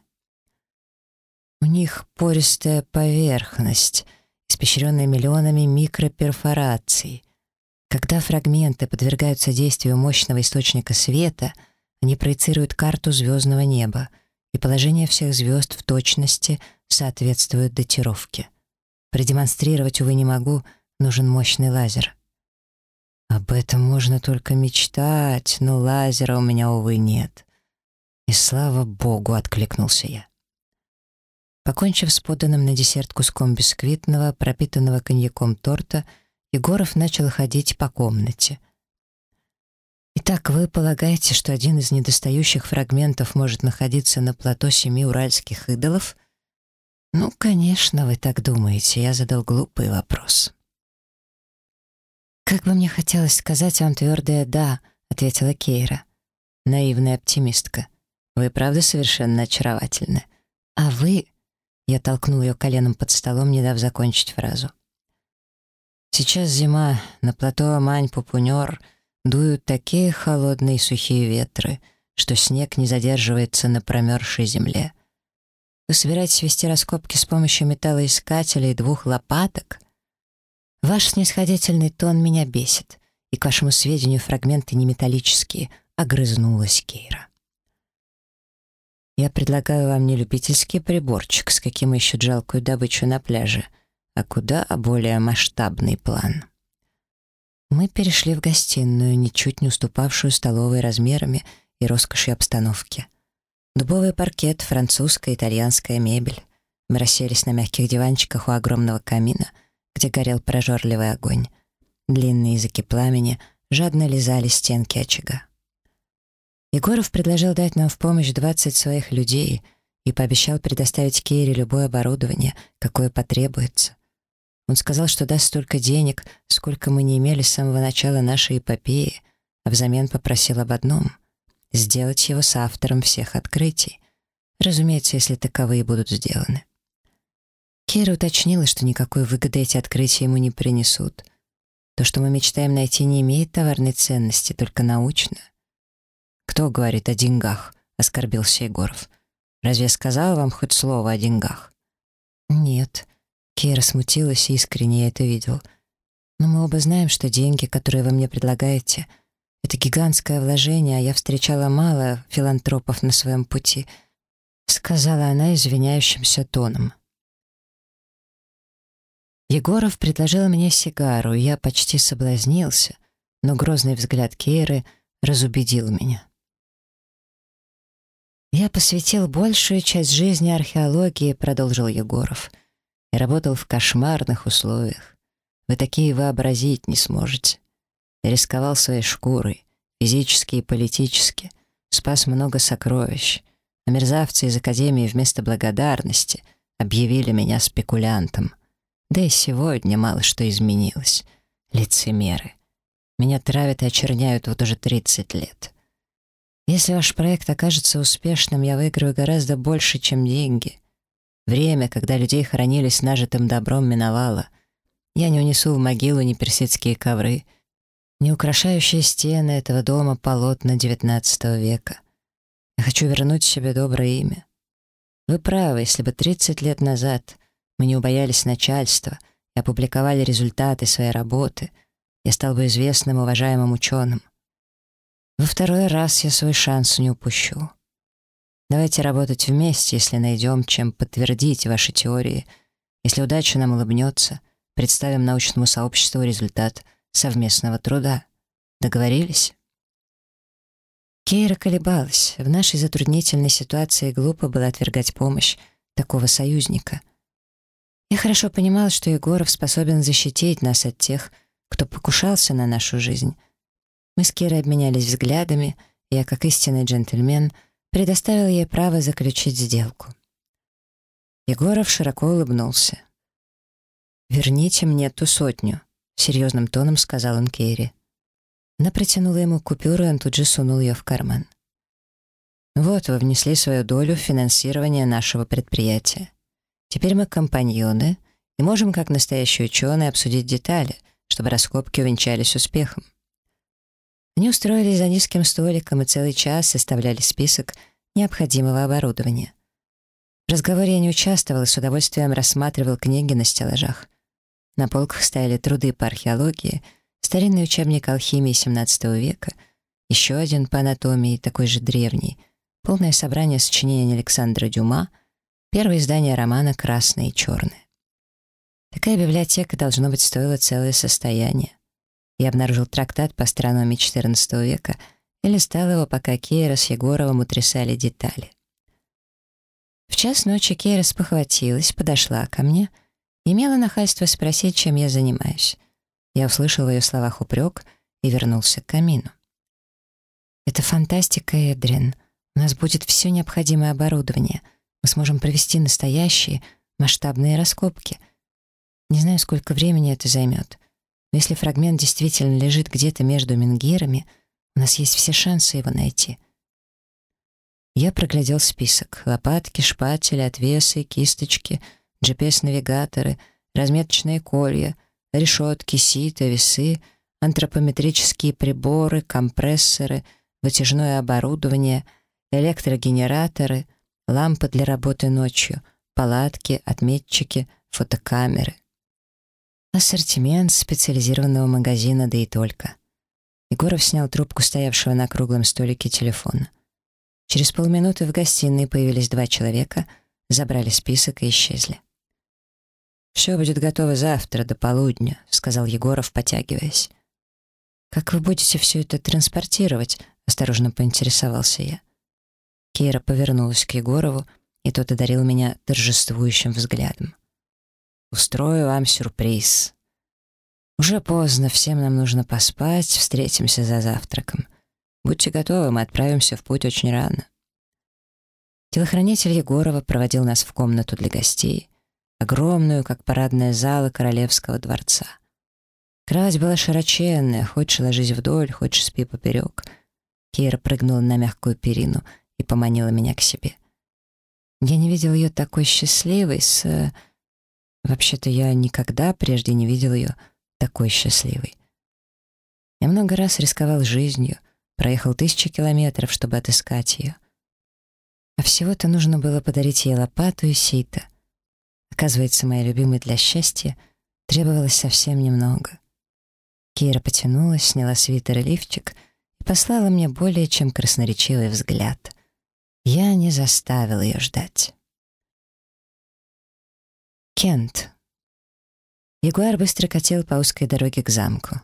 «У них пористая поверхность, испещренная миллионами микроперфораций. Когда фрагменты подвергаются действию мощного источника света — они проецируют карту звездного неба, и положение всех звезд в точности соответствует датировке. Продемонстрировать, увы, не могу, нужен мощный лазер. Об этом можно только мечтать, но лазера у меня, увы, нет. И слава богу, откликнулся я. Покончив с поданным на десерт куском бисквитного, пропитанного коньяком торта, Егоров начал ходить по комнате — Итак, вы полагаете, что один из недостающих фрагментов может находиться на плато семи уральских идолов? Ну, конечно, вы так думаете. Я задал глупый вопрос. Как бы мне хотелось сказать вам твердое «да», ответила Кейра. Наивная оптимистка. Вы правда совершенно очаровательны. А вы... Я толкнул ее коленом под столом, не дав закончить фразу. Сейчас зима, на плато Мань-Пупунер — Дуют такие холодные сухие ветры, что снег не задерживается на промерзшей земле. Вы собираетесь вести раскопки с помощью металлоискателя и двух лопаток? Ваш снисходительный тон меня бесит, и, к вашему сведению, фрагменты не металлические, огрызнулась Кейра. Я предлагаю вам не любительский приборчик, с каким ищут жалкую добычу на пляже, а куда более масштабный план. Мы перешли в гостиную, ничуть не уступавшую столовой размерами и роскошью обстановки. Дубовый паркет, французская, итальянская мебель. Мы расселись на мягких диванчиках у огромного камина, где горел прожорливый огонь. Длинные языки пламени жадно лизали стенки очага. Егоров предложил дать нам в помощь 20 своих людей и пообещал предоставить Кейре любое оборудование, какое потребуется. Он сказал, что даст столько денег, сколько мы не имели с самого начала нашей эпопеи, а взамен попросил об одном — сделать его соавтором всех открытий. Разумеется, если таковые будут сделаны. Кира уточнила, что никакой выгоды эти открытия ему не принесут. То, что мы мечтаем найти, не имеет товарной ценности, только научно. «Кто говорит о деньгах?» — оскорбился Егоров. «Разве я сказал вам хоть слово о деньгах?» «Нет», Кейра смутилась и искренне это видел. Но мы оба знаем, что деньги, которые вы мне предлагаете, это гигантское вложение, а я встречала мало филантропов на своем пути, сказала она извиняющимся тоном. Егоров предложил мне сигару, и я почти соблазнился, но грозный взгляд Кейры разубедил меня. «Я посвятил большую часть жизни археологии», — продолжил Егоров и работал в кошмарных условиях. Вы такие вообразить не сможете. Я рисковал своей шкурой, физически и политически, спас много сокровищ, а мерзавцы из Академии вместо благодарности объявили меня спекулянтом. Да и сегодня мало что изменилось. Лицемеры. Меня травят и очерняют вот уже 30 лет. Если ваш проект окажется успешным, я выиграю гораздо больше, чем деньги. Время, когда людей хоронили с нажитым добром, миновало. Я не унесу в могилу ни персидские ковры, ни украшающие стены этого дома полотна XIX века. Я хочу вернуть себе доброе имя. Вы правы, если бы 30 лет назад мы не убоялись начальства и опубликовали результаты своей работы, я стал бы известным уважаемым ученым. Во второй раз я свой шанс не упущу. Давайте работать вместе, если найдем, чем подтвердить ваши теории. Если удача нам улыбнется, представим научному сообществу результат совместного труда. Договорились? Кейра колебалась. В нашей затруднительной ситуации глупо было отвергать помощь такого союзника. Я хорошо понимала, что Егоров способен защитить нас от тех, кто покушался на нашу жизнь, мы с Кирой обменялись взглядами, и я, как истинный джентльмен, предоставил ей право заключить сделку. Егоров широко улыбнулся. «Верните мне ту сотню», — серьезным тоном сказал он Керри. Она протянула ему купюру, и он тут же сунул ее в карман. «Вот, вы внесли свою долю в финансирование нашего предприятия. Теперь мы компаньоны и можем, как настоящие ученые, обсудить детали, чтобы раскопки увенчались успехом. Они устроились за низким столиком и целый час составляли список необходимого оборудования. В разговоре я не участвовал и с удовольствием рассматривал книги на стеллажах. На полках стояли труды по археологии, старинный учебник алхимии XVII века, еще один по анатомии, такой же древний, полное собрание сочинений Александра Дюма, первое издание романа «Красное и черное». Такая библиотека, должно быть, стоила целое состояние. Я обнаружил трактат по астрономии XIV века и листал его, пока Кейра с Егоровым утрясали детали. В час ночи Кейра спохватилась, подошла ко мне и имела нахальство спросить, чем я занимаюсь. Я услышал в ее словах упрек и вернулся к камину. «Это фантастика, Эдрин. У нас будет все необходимое оборудование. Мы сможем провести настоящие масштабные раскопки. Не знаю, сколько времени это займет. Но если фрагмент действительно лежит где-то между менгирами, у нас есть все шансы его найти. Я проглядел список. Лопатки, шпатели, отвесы, кисточки, GPS-навигаторы, разметочные колья, решетки, сита, весы, антропометрические приборы, компрессоры, вытяжное оборудование, электрогенераторы, лампы для работы ночью, палатки, отметчики, фотокамеры. Ассортимент специализированного магазина, да и только. Егоров снял трубку стоявшего на круглом столике телефона. Через полминуты в гостиной появились два человека, забрали список и исчезли. «Все будет готово завтра, до полудня», — сказал Егоров, потягиваясь. «Как вы будете все это транспортировать?» — осторожно поинтересовался я. Кира повернулась к Егорову, и тот одарил меня торжествующим взглядом. Устрою вам сюрприз. Уже поздно, всем нам нужно поспать, встретимся за завтраком. Будьте готовы, мы отправимся в путь очень рано. Телохранитель Егорова проводил нас в комнату для гостей, огромную, как парадная зала королевского дворца. Кровать была широченная, хочешь ложись вдоль, хочешь спи поперек. Кира прыгнула на мягкую перину и поманила меня к себе. Я не видел ее такой счастливой, с Вообще-то я никогда прежде не видел ее такой счастливой. Я много раз рисковал жизнью, проехал тысячи километров, чтобы отыскать ее. А всего-то нужно было подарить ей лопату и сито. Оказывается, моей любимой для счастья требовалось совсем немного. Кира потянулась, сняла свитер и лифчик и послала мне более чем красноречивый взгляд. Я не заставил ее ждать. Кент. Ягуар быстро катил по узкой дороге к замку.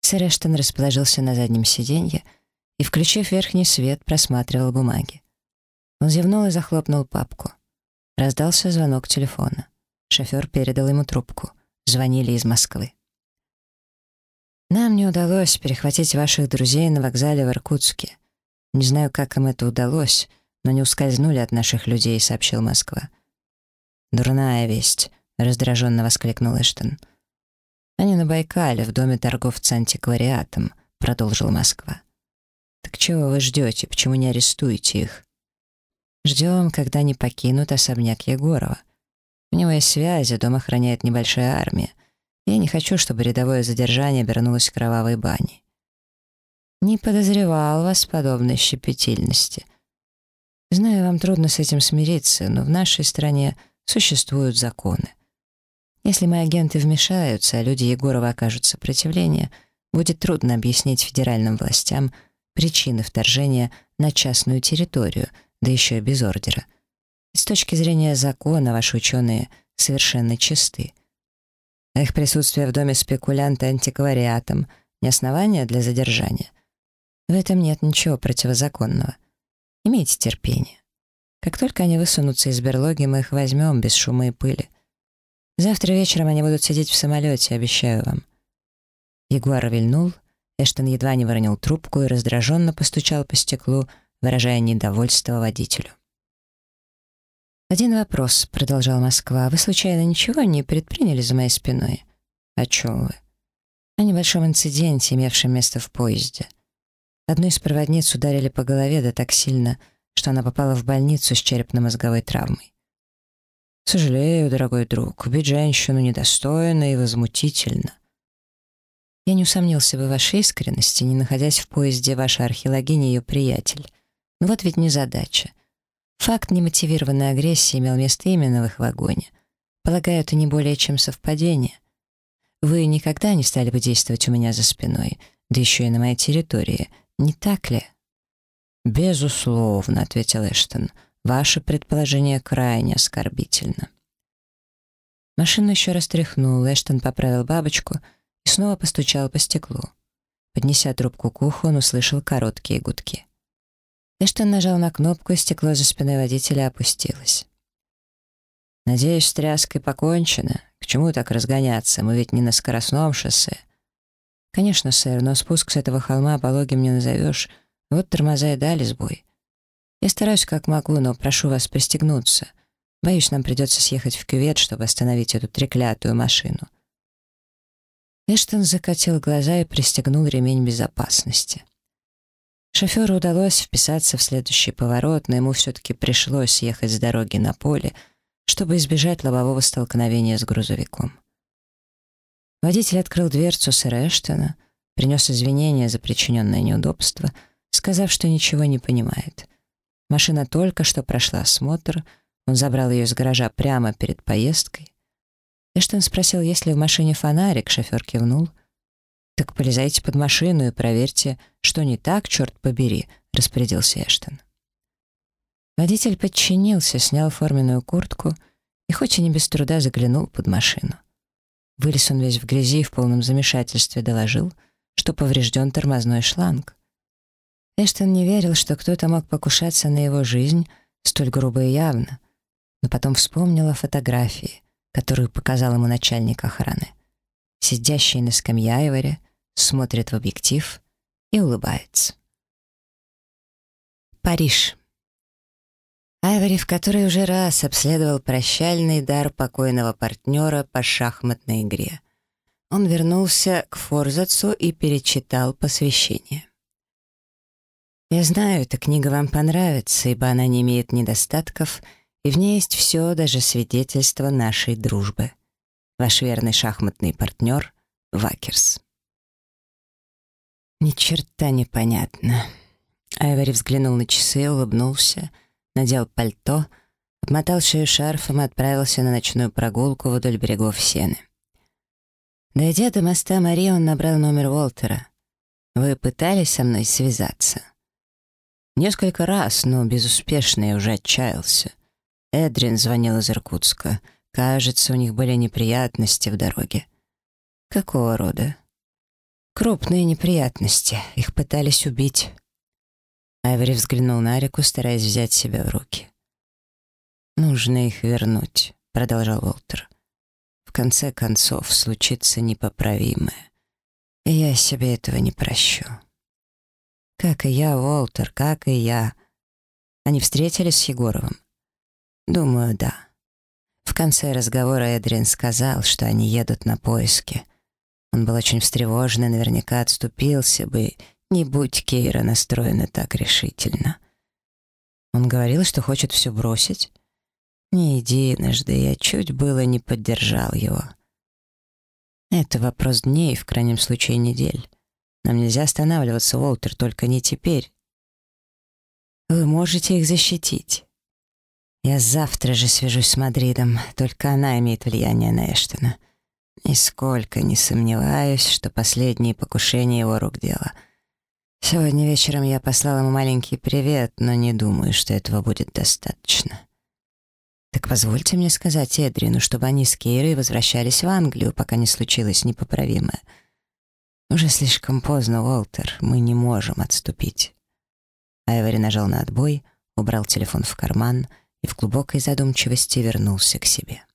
Сэр Эштон расположился на заднем сиденье и, включив верхний свет, просматривал бумаги. Он зевнул и захлопнул папку. Раздался звонок телефона. Шофер передал ему трубку. Звонили из Москвы. «Нам не удалось перехватить ваших друзей на вокзале в Иркутске. Не знаю, как им это удалось, но не ускользнули от наших людей», — сообщил Москва. «Дурная весть», — раздраженно воскликнул Эштон. «Они на Байкале, в доме торговца антиквариатом», — продолжил Москва. «Так чего вы ждете? Почему не арестуете их?» «Ждем, когда они покинут особняк Егорова. У него есть связи, дом охраняет небольшая армия. Я не хочу, чтобы рядовое задержание обернулось кровавой баней». «Не подозревал вас подобной щепетильности», Знаю, вам трудно с этим смириться, но в нашей стране существуют законы. Если мои агенты вмешаются, а люди Егорова окажут сопротивление, будет трудно объяснить федеральным властям причины вторжения на частную территорию, да еще и без ордера. с точки зрения закона ваши ученые совершенно чисты. А их присутствие в доме спекулянта антиквариатом — не основание для задержания. В этом нет ничего противозаконного. Имейте терпение. Как только они высунутся из берлоги, мы их возьмем без шума и пыли. Завтра вечером они будут сидеть в самолете, обещаю вам». Ягуар вильнул, Эштон едва не выронил трубку и раздраженно постучал по стеклу, выражая недовольство водителю. «Один вопрос», — продолжал Москва. «Вы, случайно, ничего не предприняли за моей спиной?» «О чем вы?» «О небольшом инциденте, имевшем место в поезде. Одну из проводниц ударили по голове да так сильно, что она попала в больницу с черепно-мозговой травмой. «Сожалею, дорогой друг, убить женщину недостойно и возмутительно». Я не усомнился бы в вашей искренности, не находясь в поезде ваша археологиня и ее приятель. Но вот ведь не задача. Факт немотивированной агрессии имел место именно в их вагоне. Полагаю, это не более чем совпадение. Вы никогда не стали бы действовать у меня за спиной, да еще и на моей территории — не так ли?» «Безусловно», — ответил Эштон. «Ваше предположение крайне оскорбительно». Машину еще раз тряхнул, Эштон поправил бабочку и снова постучал по стеклу. Поднеся трубку к уху, он услышал короткие гудки. Эштон нажал на кнопку, и стекло за спиной водителя опустилось. «Надеюсь, с тряской покончено. К чему так разгоняться? Мы ведь не на скоростном шоссе». «Конечно, сэр, но спуск с этого холма пологим не назовешь. Вот тормоза и дали сбой. Я стараюсь как могу, но прошу вас пристегнуться. Боюсь, нам придется съехать в кювет, чтобы остановить эту треклятую машину». Эштон закатил глаза и пристегнул ремень безопасности. Шоферу удалось вписаться в следующий поворот, но ему все-таки пришлось съехать с дороги на поле, чтобы избежать лобового столкновения с грузовиком. Водитель открыл дверцу сэра Эштона, принес извинения за причиненное неудобство, сказав, что ничего не понимает. Машина только что прошла осмотр, он забрал ее из гаража прямо перед поездкой. Эштон спросил, есть ли в машине фонарик, шофер кивнул. «Так полезайте под машину и проверьте, что не так, черт побери», — распорядился Эштон. Водитель подчинился, снял форменную куртку и хоть и не без труда заглянул под машину. Вылез он весь в грязи и в полном замешательстве доложил, что поврежден тормозной шланг. Эштон не верил, что кто-то мог покушаться на его жизнь столь грубо и явно, но потом вспомнил о фотографии, которую показал ему начальник охраны. Сидящий на скамье Айвори смотрит в объектив и улыбается. Париж. Айвори в который уже раз обследовал прощальный дар покойного партнера по шахматной игре. Он вернулся к Форзацу и перечитал посвящение. «Я знаю, эта книга вам понравится, ибо она не имеет недостатков, и в ней есть все, даже свидетельство нашей дружбы. Ваш верный шахматный партнер — Вакерс». Ни черта непонятно. Айвори взглянул на часы, и улыбнулся — надел пальто, обмотал шею шарфом и отправился на ночную прогулку вдоль берегов Сены. Дойдя до моста Мари, он набрал номер Уолтера. «Вы пытались со мной связаться?» «Несколько раз, но безуспешно я уже отчаялся. Эдрин звонил из Иркутска. Кажется, у них были неприятности в дороге». «Какого рода?» «Крупные неприятности. Их пытались убить». Айвори взглянул на реку, стараясь взять себя в руки. «Нужно их вернуть», — продолжал Уолтер. «В конце концов случится непоправимое, и я себе этого не прощу». «Как и я, Уолтер, как и я». Они встретились с Егоровым? Думаю, да. В конце разговора Эдрин сказал, что они едут на поиски. Он был очень встревожен и наверняка отступился бы, не будь Кейра настроена так решительно. Он говорил, что хочет все бросить. Не единожды я чуть было не поддержал его. Это вопрос дней, в крайнем случае недель. Нам нельзя останавливаться, Уолтер, только не теперь. Вы можете их защитить. Я завтра же свяжусь с Мадридом, только она имеет влияние на Эштона. Нисколько не сомневаюсь, что последние покушения его рук дело. Сегодня вечером я послал ему маленький привет, но не думаю, что этого будет достаточно. Так позвольте мне сказать Эдрину, чтобы они с Кейрой возвращались в Англию, пока не случилось непоправимое. Уже слишком поздно, Уолтер, мы не можем отступить. Айвори нажал на отбой, убрал телефон в карман и в глубокой задумчивости вернулся к себе.